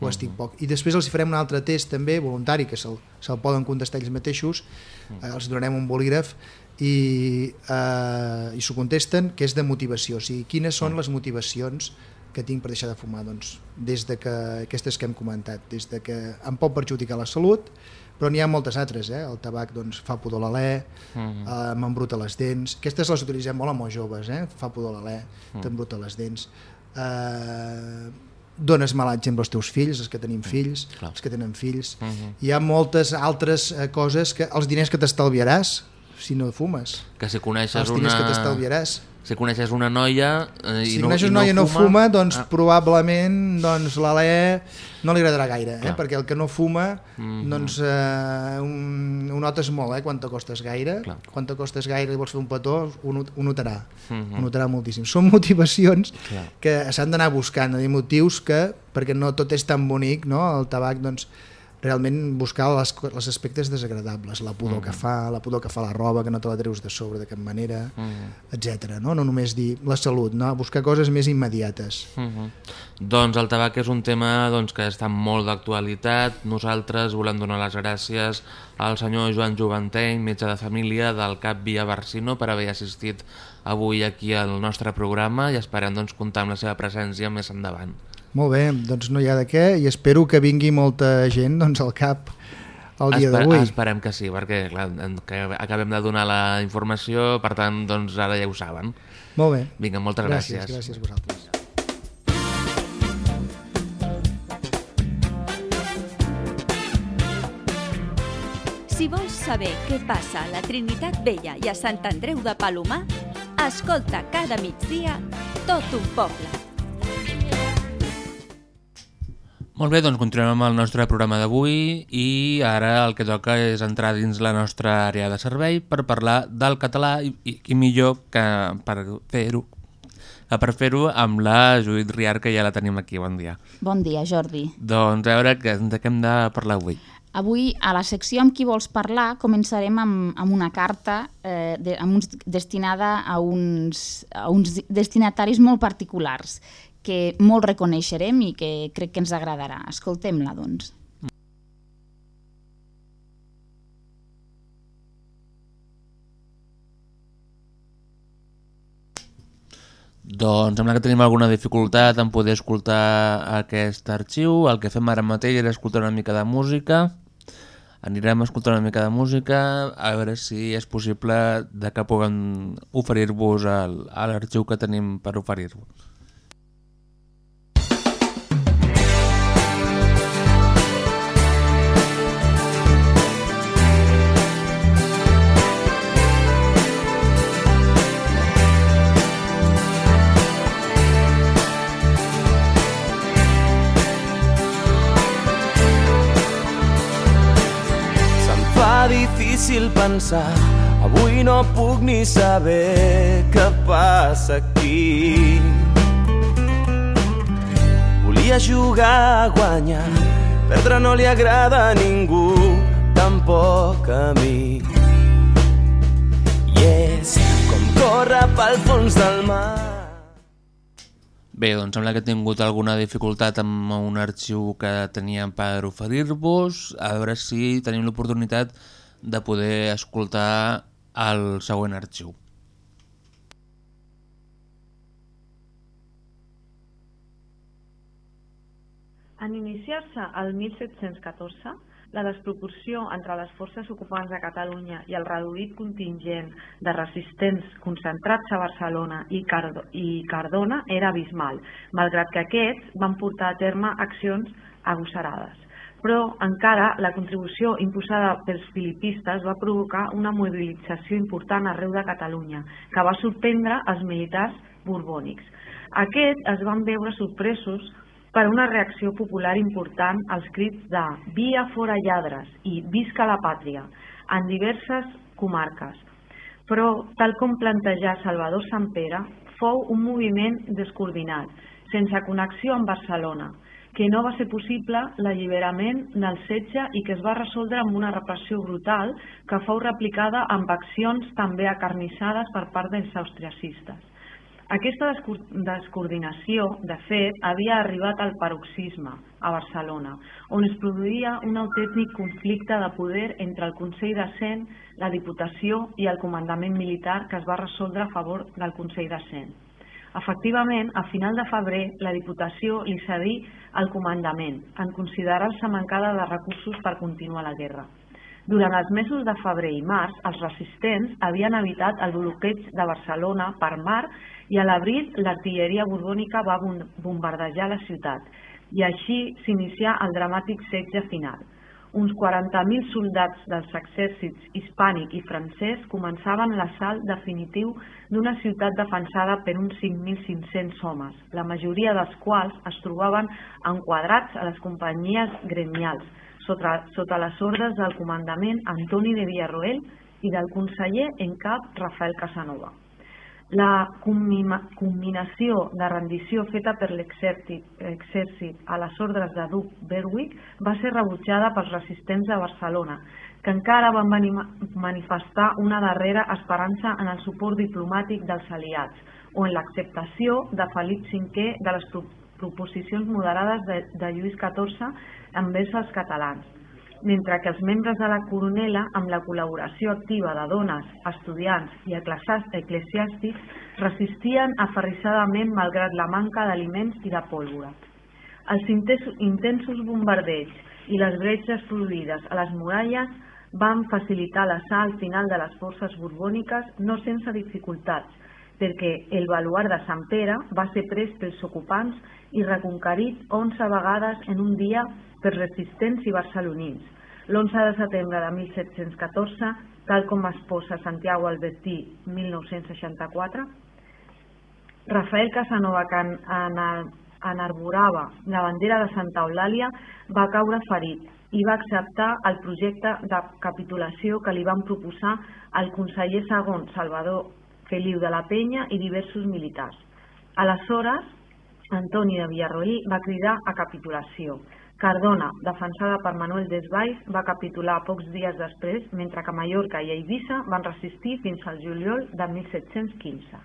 S5: o estic poc. I després els farem un altre test també, voluntari, que se'l se poden contestar ells mateixos, eh, els donarem un bolígraf i, eh, i s'ho contesten, que és de motivació, o sigui, quines són les motivacions que tinc per deixar de fumar? Doncs des de que, aquestes que hem comentat, des de que em pot perjudicar la salut, però n'hi ha moltes altres, eh? el tabac doncs, fa pudor l'alè, uh -huh. eh, m'embruta les dents, aquestes les utilitzem molt amb els joves, eh? fa pudor l'alè, -huh. t'embruta les dents, eh, dones mal exemple als teus fills, els que tenim fills,
S1: clar.
S5: els que tenen fills,
S1: Uh -huh.
S5: hi ha moltes altres eh, coses, que els diners que t'estalviaràs si no fumes,
S1: Que si coneixes una...
S5: que t'estalviaràs,
S1: Si coneixes una noia eh, i
S5: si
S1: no,
S5: coneixes una noia i no fuma, doncs
S1: ah,
S5: probablement doncs, l'alè no li agradarà gaire, eh?
S1: Clar.
S5: perquè el que no fuma
S1: Mhm.
S5: doncs, eh, un, ho notes molt, eh? quan t'acostes gaire,
S1: Clar.
S5: quan t'acostes gaire i vols fer un petó, ho, ho notarà,
S1: Mhm.
S5: ho notarà moltíssim. Són motivacions
S1: Clar.
S5: que s'han d'anar buscant, de motius que, perquè no tot és tan bonic, no? el tabac, doncs, realment buscar les, els aspectes desagradables, la pudor
S1: Mhm.
S5: que fa, la pudor que fa la roba, que no te la treus de sobre de cap manera,
S1: Mhm.
S5: etc. No? no només dir la salut, no? buscar coses més immediates.
S1: Mhm. Doncs el tabac és un tema doncs, que està molt d'actualitat. Nosaltres volem donar les gràcies al senyor Joan Joventeny, metge de família del CAP Via Barsino, per haver assistit avui aquí al nostre programa i esperem doncs, comptar amb la seva presència més endavant.
S5: Molt bé, doncs no hi ha de què i espero que vingui molta gent doncs, al cap el dia
S1: Esper-
S5: d'avui.
S1: Esperem que sí, perquè clar, que acabem de donar la informació, per tant, doncs ara ja ho saben.
S5: Molt bé.
S1: Vinga, moltes gràcies.
S5: Gràcies, gràcies a vosaltres.
S4: Si vols saber què passa a la Trinitat Vella i a Sant Andreu de Palomar, escolta cada migdia tot un poble.
S1: Molt bé, doncs continuem amb el nostre programa d'avui i ara el que toca és entrar dins la nostra àrea de servei per parlar del català i, i, i millor que per fer-ho que per fer-ho amb la Judit Riar, que ja la tenim aquí. Bon dia.
S6: Bon dia, Jordi.
S1: Doncs a veure que, de què hem de parlar avui.
S6: Avui, a la secció amb qui vols parlar, començarem amb, amb una carta eh, de, amb uns, destinada a uns, a uns destinataris molt particulars que molt reconeixerem i que crec que ens agradarà. Escoltem-la, doncs.
S1: Doncs sembla que tenim alguna dificultat en poder escoltar aquest arxiu. El que fem ara mateix és escoltar una mica de música. Anirem a escoltar una mica de música, a veure si és possible de que puguem oferir-vos l'arxiu que tenim per oferir-vos.
S3: Difícil pensar, avui no puc ni saber què passa aquí. Volia jugar a guanyar, perdre no li agrada a ningú, tampoc a mi. I és com córrer pel fons del mar.
S1: Bé, doncs sembla que he tingut alguna dificultat amb un arxiu que teníem per oferir-vos. A veure si tenim l'oportunitat poder escoltar el següent arxiu.
S7: En iniciar-se el 1714, la desproporció entre les forces ocupants de Catalunya i el reduït contingent de resistents concentrats a Barcelona i, Cardo i Cardona era abismal, malgrat que aquests van portar a terme accions agosarades. Però encara la contribució imposada pels filipistes va provocar una mobilització important arreu de Catalunya, que va sorprendre els militars borbònics. Aquests es van veure sorpresos per una reacció popular important als crits de «Via fora lladres» i «Visca la pàtria» en diverses comarques. Però, tal com plantejà Salvador Sant Pere, fou un moviment descoordinat, sense connexió amb Barcelona, que no va ser possible l'alliberament del setge i que es va resoldre amb una repressió brutal que fou replicada amb accions també acarnissades per part dels austriacistes. Aquesta descoordinació, de fet, havia arribat al paroxisme a Barcelona, on es produïa un autèntic conflicte de poder entre el Consell de Cent, la Diputació i el comandament militar que es va resoldre a favor del Consell de Cent. Efectivament, a final de febrer, la Diputació li cedí el comandament, en considerar-se mancada de recursos per continuar la guerra. Durant els mesos de febrer i març, els resistents havien evitat el bloqueig de Barcelona per mar i a l'abril l'artilleria borbònica va bombardejar la ciutat i així s'inicià el dramàtic setge final uns 40.000 soldats dels exèrcits hispànic i francès començaven l'assalt definitiu d'una ciutat defensada per uns 5.500 homes, la majoria dels quals es trobaven enquadrats a les companyies gremials, sota, sota les ordres del comandament Antoni de Villarroel i del conseller en cap Rafael Casanova. La combinació de rendició feta per l'exèrcit a les ordres de Duc Berwick va ser rebutjada pels resistents de Barcelona, que encara van manifestar una darrera esperança en el suport diplomàtic dels aliats o en l'acceptació de Felip V de les proposicions moderades de, Lluís XIV envers els catalans mentre que els membres de la coronela, amb la col·laboració activa de dones, estudiants i eclesiàstics, resistien aferrissadament malgrat la manca d'aliments i de pólvora. Els intensos bombardeigs i les bretxes produïdes a les muralles van facilitar l'assalt final de les forces borbòniques no sense dificultats, perquè el baluar de Sant Pere va ser pres pels ocupants i reconquerit 11 vegades en un dia per resistents i barcelonins. L'11 de setembre de 1714, tal com es posa Santiago Albertí 1964, Rafael Casanova, que enarborava la bandera de Santa Eulàlia, va caure ferit i va acceptar el projecte de capitulació que li van proposar el conseller segon Salvador Feliu de la Penya i diversos militars. Aleshores, Antoni de Villarroí va cridar a capitulació. Cardona, defensada per Manuel Desvalls, va capitular pocs dies després, mentre que Mallorca i Eivissa van resistir fins al juliol de 1715.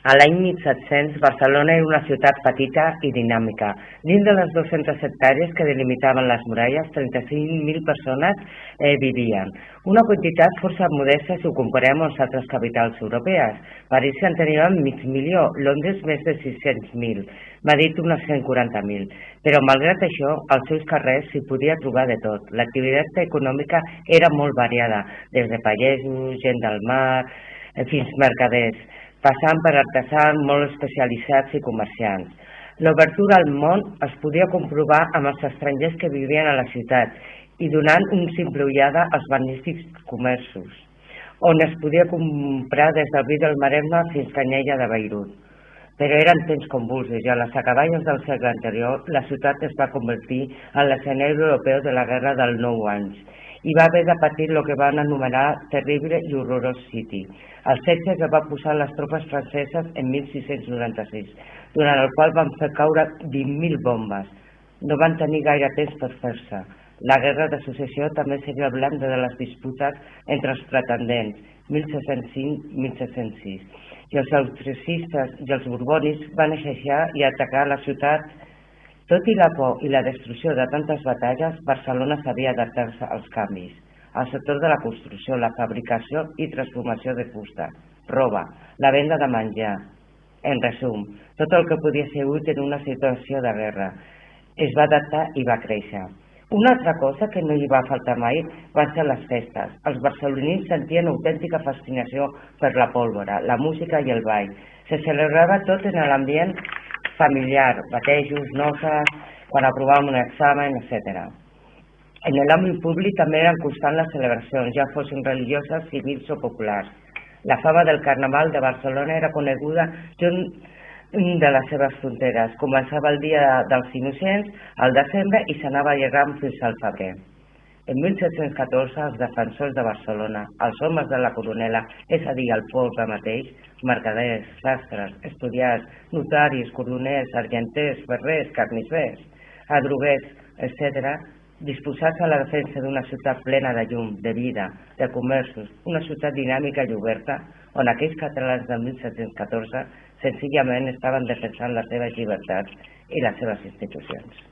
S8: A l'any 1700, Barcelona era una ciutat petita i dinàmica. Dins de les 200 hectàrees que delimitaven les muralles, 35.000 persones eh, vivien. Una quantitat força modesta si ho comparem amb les altres capitals europees. París en tenia mig milió, Londres més de 600.000, Madrid unes 140.000. Però malgrat això, als seus carrers s'hi podia trobar de tot. L'activitat econòmica era molt variada, des de pagesos, gent del mar, eh, fins mercaders passant per artesans molt especialitzats i comerciants. L'obertura al món es podia comprovar amb els estrangers que vivien a la ciutat i donant un simple ullada als magnífics comerços, on es podia comprar des del vi del Maremma fins Canyella de Beirut. Però eren temps convulsos i a les acaballes del segle anterior la ciutat es va convertir en l'escenari europeu de la Guerra del Nou anys i va haver de patir el que van anomenar Terrible i Horrorós City, el setge que va posar les tropes franceses en 1696, durant el qual van fer caure 20.000 bombes. No van tenir gaire temps per fer-se. La guerra successió també seria el blanc de les disputes entre els pretendents, 1705-1706, i els austricistes i els borbonis van aixeixar i atacar la ciutat tot i la por i la destrucció de tantes batalles, Barcelona sabia adaptar-se als canvis. Al sector de la construcció, la fabricació i transformació de fusta, roba, la venda de menjar. En resum, tot el que podia ser útil en una situació de guerra. Es va adaptar i va créixer. Una altra cosa que no hi va faltar mai van ser les festes. Els barcelonins sentien autèntica fascinació per la pólvora, la música i el ball. Se celebrava tot en l'ambient familiar, batejos, noces, quan aprovàvem un examen, etc. En l'àmbit públic també eren constants les celebracions, ja fossin religioses, civils o populars. La fama del Carnaval de Barcelona era coneguda de les seves fronteres. Començava el dia dels innocents, al desembre, i s'anava allargant fins al febrer. En 1714, els defensors de Barcelona, els homes de la coronela, és a dir, el poble mateix, mercaders, sastres, estudiants, notaris, coroners, argenters, ferrers, carnissers, adroguers, etc., disposats a la defensa d'una ciutat plena de llum, de vida, de comerços, una ciutat dinàmica i oberta, on aquells catalans del 1714 senzillament estaven defensant les seves llibertats i les seves institucions.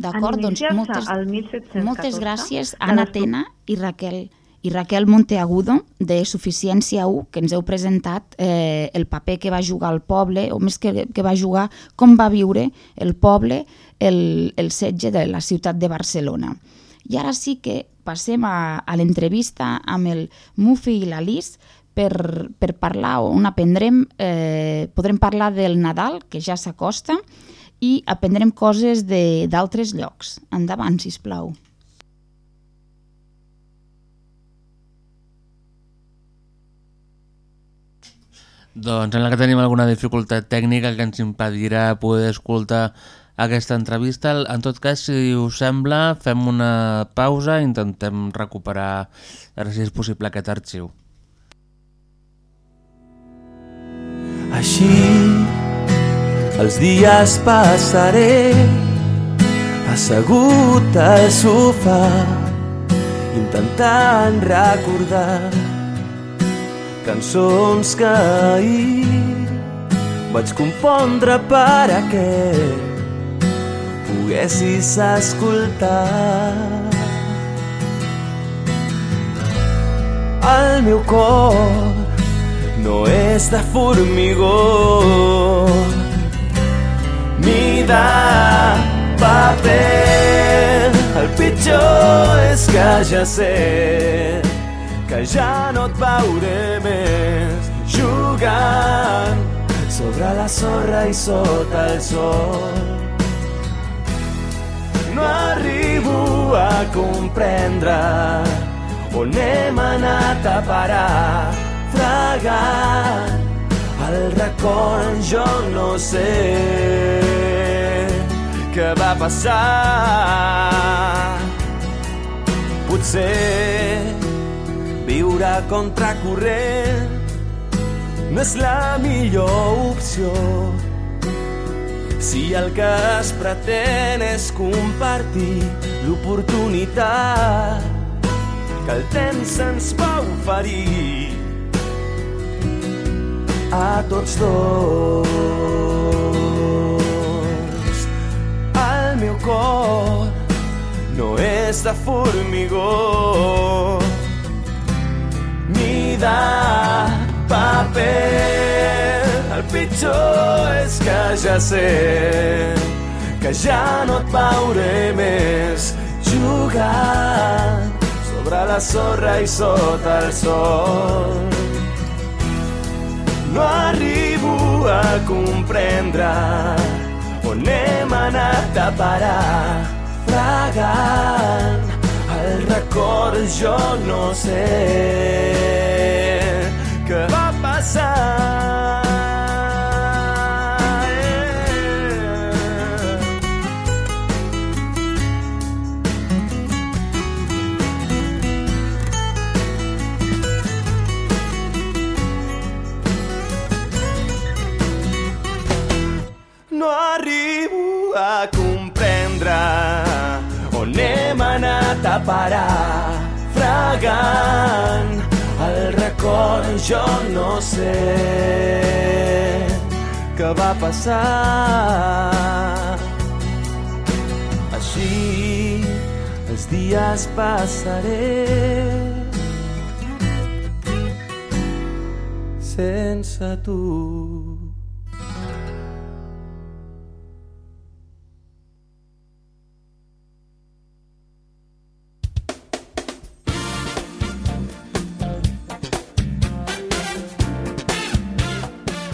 S6: D'acord, doncs moltes,
S7: el 1714,
S6: moltes gràcies
S7: la
S6: Anna Tena i Raquel i Raquel Monteagudo de Suficiència 1, que ens heu presentat eh, el paper que va jugar el poble, o més que, que va jugar, com va viure el poble el, el setge de la ciutat de Barcelona. I ara sí que passem a, a l'entrevista amb el Mufi i l'Alice per, per parlar, on aprendrem, eh, podrem parlar del Nadal, que ja s'acosta, i aprendrem coses de- d'altres llocs. Endavant, si plau.
S1: Doncs en la que tenim alguna dificultat tècnica que ens impedirà poder escoltar aquesta entrevista. En tot cas, si us sembla, fem una pausa i intentem recuperar, a veure si és possible, aquest arxiu.
S3: Així els dies passaré assegut al sofà intentant recordar cançons que ahir vaig compondre per a que poguessis escoltar. El meu cor no és de formigó ni de paper. El pitjor és que ja sé que ja no et veuré més jugant sobre la sorra i sota el sol. No arribo a comprendre on hem anat a parar fregant el record jo no sé què va passar. Potser viure contracorrent no és la millor opció. Si el que es pretén és compartir l'oportunitat que el temps ens va oferir a tots dos. El meu cor no és de formigó ni de paper. El pitjor és que ja sé que ja no et veuré més jugant sobre la sorra i sota el sol. No arribo a comprendre on hem anat a parar. Fregant el record jo no sé què va passar parar fregant el record jo no sé què va passar. Així els dies passaré. Sense tu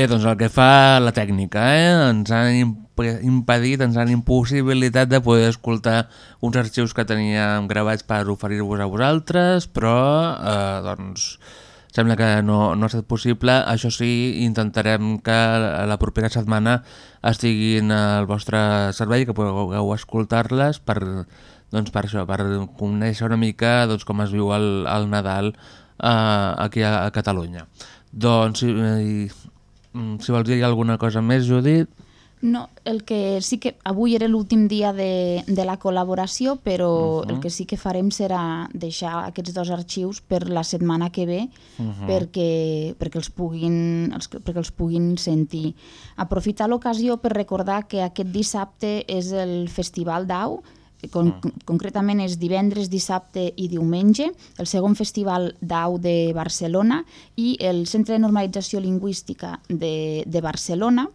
S1: Bé, doncs el que fa la tècnica, eh? ens han imp impedit, ens han impossibilitat de poder escoltar uns arxius que teníem gravats per oferir-vos a vosaltres, però eh, doncs sembla que no, no ha estat possible. Això sí, intentarem que la propera setmana estiguin al vostre servei, que pugueu escoltar-les per, doncs per això, per conèixer una mica doncs, com es viu el, el Nadal eh, aquí a, a Catalunya. Doncs, eh, si vols dir alguna cosa més, Judit...
S6: No, el que sí que avui era l'últim dia de, de la col·laboració, però uh -huh. el que sí que farem serà deixar aquests dos arxius per la setmana que ve uh -huh. perquè, perquè, els puguin, els, perquè els puguin sentir. Aprofitar l'ocasió per recordar que aquest dissabte és el Festival d'Au, con, uh. concretament és divendres, dissabte i diumenge, el segon festival d'AU de Barcelona i el Centre de Normalització Lingüística de, de Barcelona,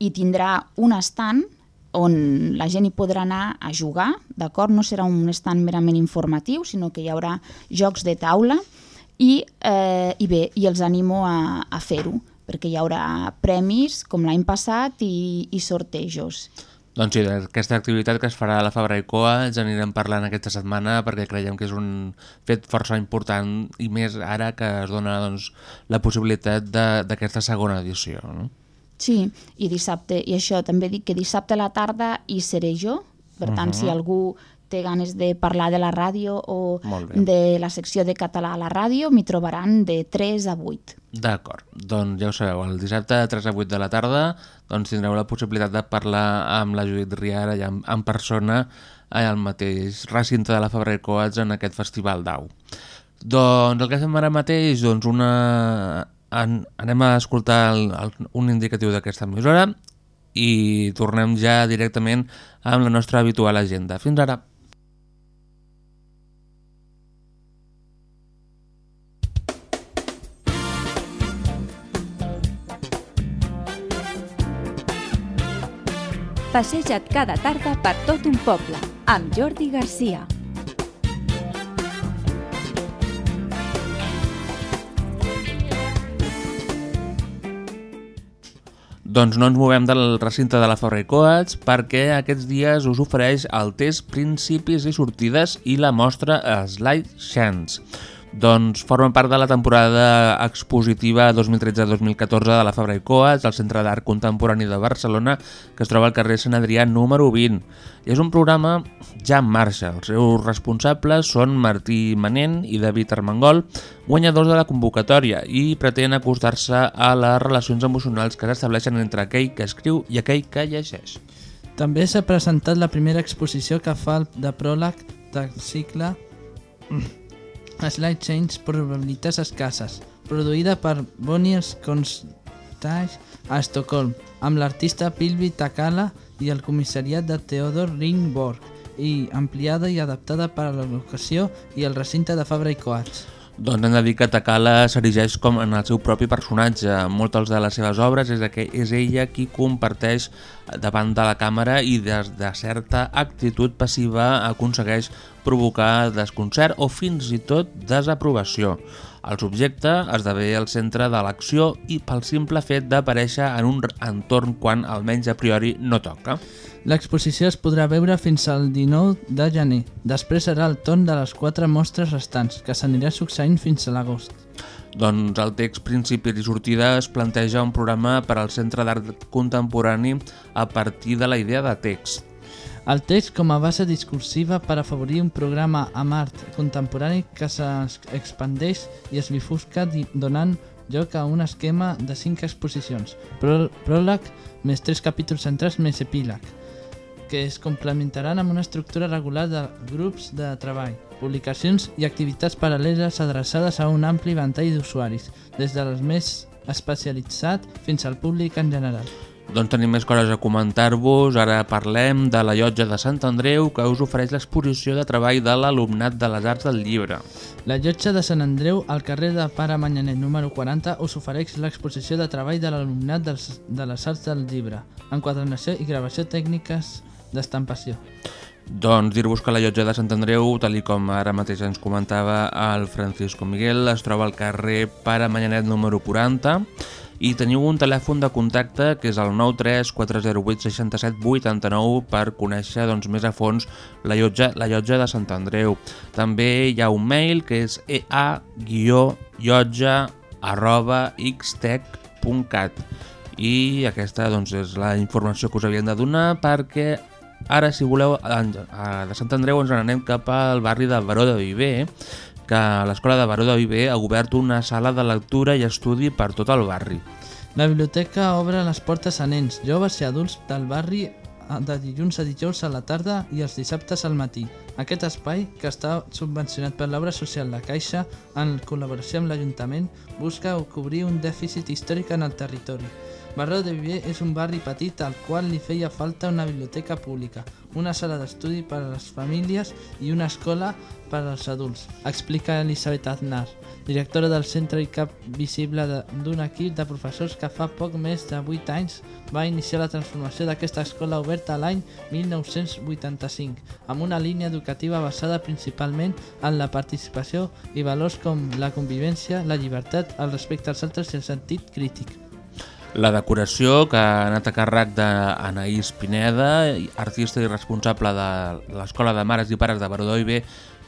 S6: i tindrà un estant on la gent hi podrà anar a jugar, d'acord? No serà un estant merament informatiu, sinó que hi haurà jocs de taula i, eh, i bé, i els animo a, a fer-ho, perquè hi haurà premis com l'any passat i, i sortejos.
S1: Doncs sí, d'aquesta activitat que es farà a la Fabra i Coa ens anirem parlant aquesta setmana perquè creiem que és un fet força important i més ara que es dona doncs, la possibilitat d'aquesta segona edició. No?
S6: Sí, i dissabte, i això també dic que dissabte a la tarda hi seré jo, per tant, uh -huh. si algú té ganes de parlar de la ràdio o de la secció de català a la ràdio, m'hi trobaran de 3 a 8.
S1: D'acord, doncs ja ho sabeu, el dissabte de 3 a 8 de la tarda doncs tindreu la possibilitat de parlar amb la Judit Riara ja en, en persona al mateix recinte de la Fabra i Coats en aquest festival d'au. Doncs el que fem ara mateix, doncs una en, anem a escoltar el, el, un indicatiu d'aquesta emissora i tornem ja directament amb la nostra habitual agenda. Fins ara.
S4: Passeja't cada tarda per tot un poble amb Jordi Garcia.
S1: Doncs no ens movem del recinte de la i Coats perquè aquests dies us ofereix el test Principis i Sortides i la mostra Slide Chance. Doncs formen part de la temporada expositiva 2013-2014 de la Fabra i Coats, al Centre d'Art Contemporani de Barcelona, que es troba al carrer Sant Adrià número 20. I és un programa ja en marxa. Els seus responsables són Martí Manent i David Armengol, guanyadors de la convocatòria, i pretén acostar-se a les relacions emocionals que s'estableixen entre aquell que escriu i aquell que llegeix.
S2: També s'ha presentat la primera exposició que fa de pròleg del cicle Slide Change Probabilitats Escasses, produïda per Bonniers Constage a Estocolm, amb l'artista Pilvi Takala i el comissariat de Theodor Ringborg, i ampliada i adaptada per a l'ocasió i el recinte de Fabra i Coats.
S1: Doncs hem de dir que Takala s'erigeix com en el seu propi personatge. Moltes de les seves obres és, que és ella qui comparteix davant de la càmera i des de certa actitud passiva aconsegueix provocar desconcert o fins i tot desaprovació. El subjecte esdevé el centre de l'acció i pel simple fet d'aparèixer en un entorn quan almenys a priori no toca.
S2: L'exposició es podrà veure fins al 19 de gener. Després serà el torn de les quatre mostres restants, que s'anirà succeint fins a l'agost.
S1: Doncs el text Principis i sortida es planteja un programa per al Centre d'Art Contemporani a partir de la idea de text.
S2: El text com a base discursiva per afavorir un programa amb art contemporani que s'expandeix i es bifusca donant lloc a un esquema de cinc exposicions, pròleg més tres capítols centrals més epíleg, que es complementaran amb una estructura regular de grups de treball, publicacions i activitats paral·leles adreçades a un ampli ventall d'usuaris, des dels més especialitzat fins al públic en general.
S1: Doncs tenim més coses a comentar-vos. Ara parlem de la llotja de Sant Andreu que us ofereix l'exposició de treball de l'alumnat de les Arts del Llibre.
S2: La llotja de Sant Andreu, al carrer de Pare Manyanet número 40, us ofereix l'exposició de treball de l'alumnat de les Arts del Llibre, enquadernació i gravació tècniques d'estampació.
S1: Doncs dir-vos que la llotja de Sant Andreu, tal com ara mateix ens comentava el Francisco Miguel, es troba al carrer Pare Manyanet número 40 i teniu un telèfon de contacte que és el 93 408 67 89 per conèixer doncs, més a fons la llotja, la llotja de Sant Andreu. També hi ha un mail que és ea-llotja arroba xtec.cat i aquesta doncs, és la informació que us havien de donar perquè ara, si voleu, de Sant Andreu ens n'anem cap al barri de Baró de Viver, que l'Escola de Baró de Viver ha obert una sala de lectura i estudi per tot el barri.
S2: La biblioteca obre les portes a nens, joves i adults del barri de dilluns a dijous a la tarda i els dissabtes al matí. Aquest espai, que està subvencionat per l'obra social La Caixa en col·laboració amb l'Ajuntament, busca cobrir un dèficit històric en el territori. Baró de Viver és un barri petit al qual li feia falta una biblioteca pública, una sala d'estudi per a les famílies i una escola per als adults, explica Elisabet Aznar, directora del centre i cap visible d'un equip de professors que fa poc més de 8 anys va iniciar la transformació d'aquesta escola oberta l'any 1985, amb una línia educativa basada principalment en la participació i valors com la convivència, la llibertat, el respecte als altres i el sentit crític.
S1: La decoració, que ha anat a càrrec d'Anaïs Pineda, artista i responsable de l'Escola de Mares i Pares de Barodoibe,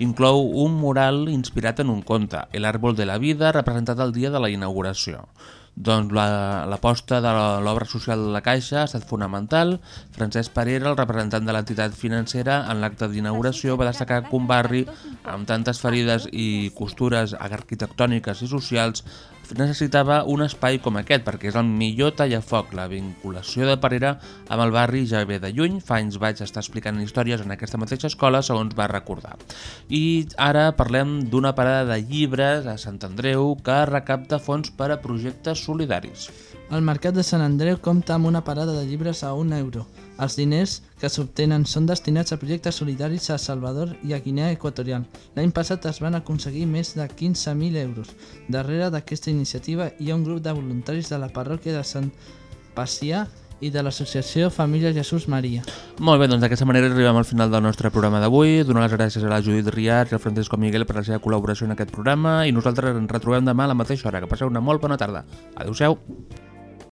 S1: inclou un mural inspirat en un conte, El de la vida, representat el dia de la inauguració. Doncs l'aposta la, de l'obra social de la Caixa ha estat fonamental. Francesc Parera, el representant de l'entitat financera, en l'acte d'inauguració va destacar que un barri amb tantes ferides i costures arquitectòniques i socials necessitava un espai com aquest perquè és el millor tallafoc. La vinculació de Parera amb el barri ja ve de lluny, fa anys vaig estar explicant històries en aquesta mateixa escola, segons va recordar. I ara parlem d'una parada de llibres a Sant Andreu que recapta fons per a projectes solidaris.
S2: El Mercat de Sant Andreu compta amb una parada de llibres a un euro. Els diners que s'obtenen són destinats a projectes solidaris a Salvador i a Guinea Equatorial. L'any passat es van aconseguir més de 15.000 euros. Darrere d'aquesta iniciativa hi ha un grup de voluntaris de la parròquia de Sant Pacià i de l'associació Família Jesús Maria.
S1: Molt bé, doncs d'aquesta manera arribem al final del nostre programa d'avui. Donar les gràcies a la Judit Riat i al Francisco Miguel per la seva col·laboració en aquest programa i nosaltres ens retrobem demà a la mateixa hora. Que passeu una molt bona tarda. Adéu-siau.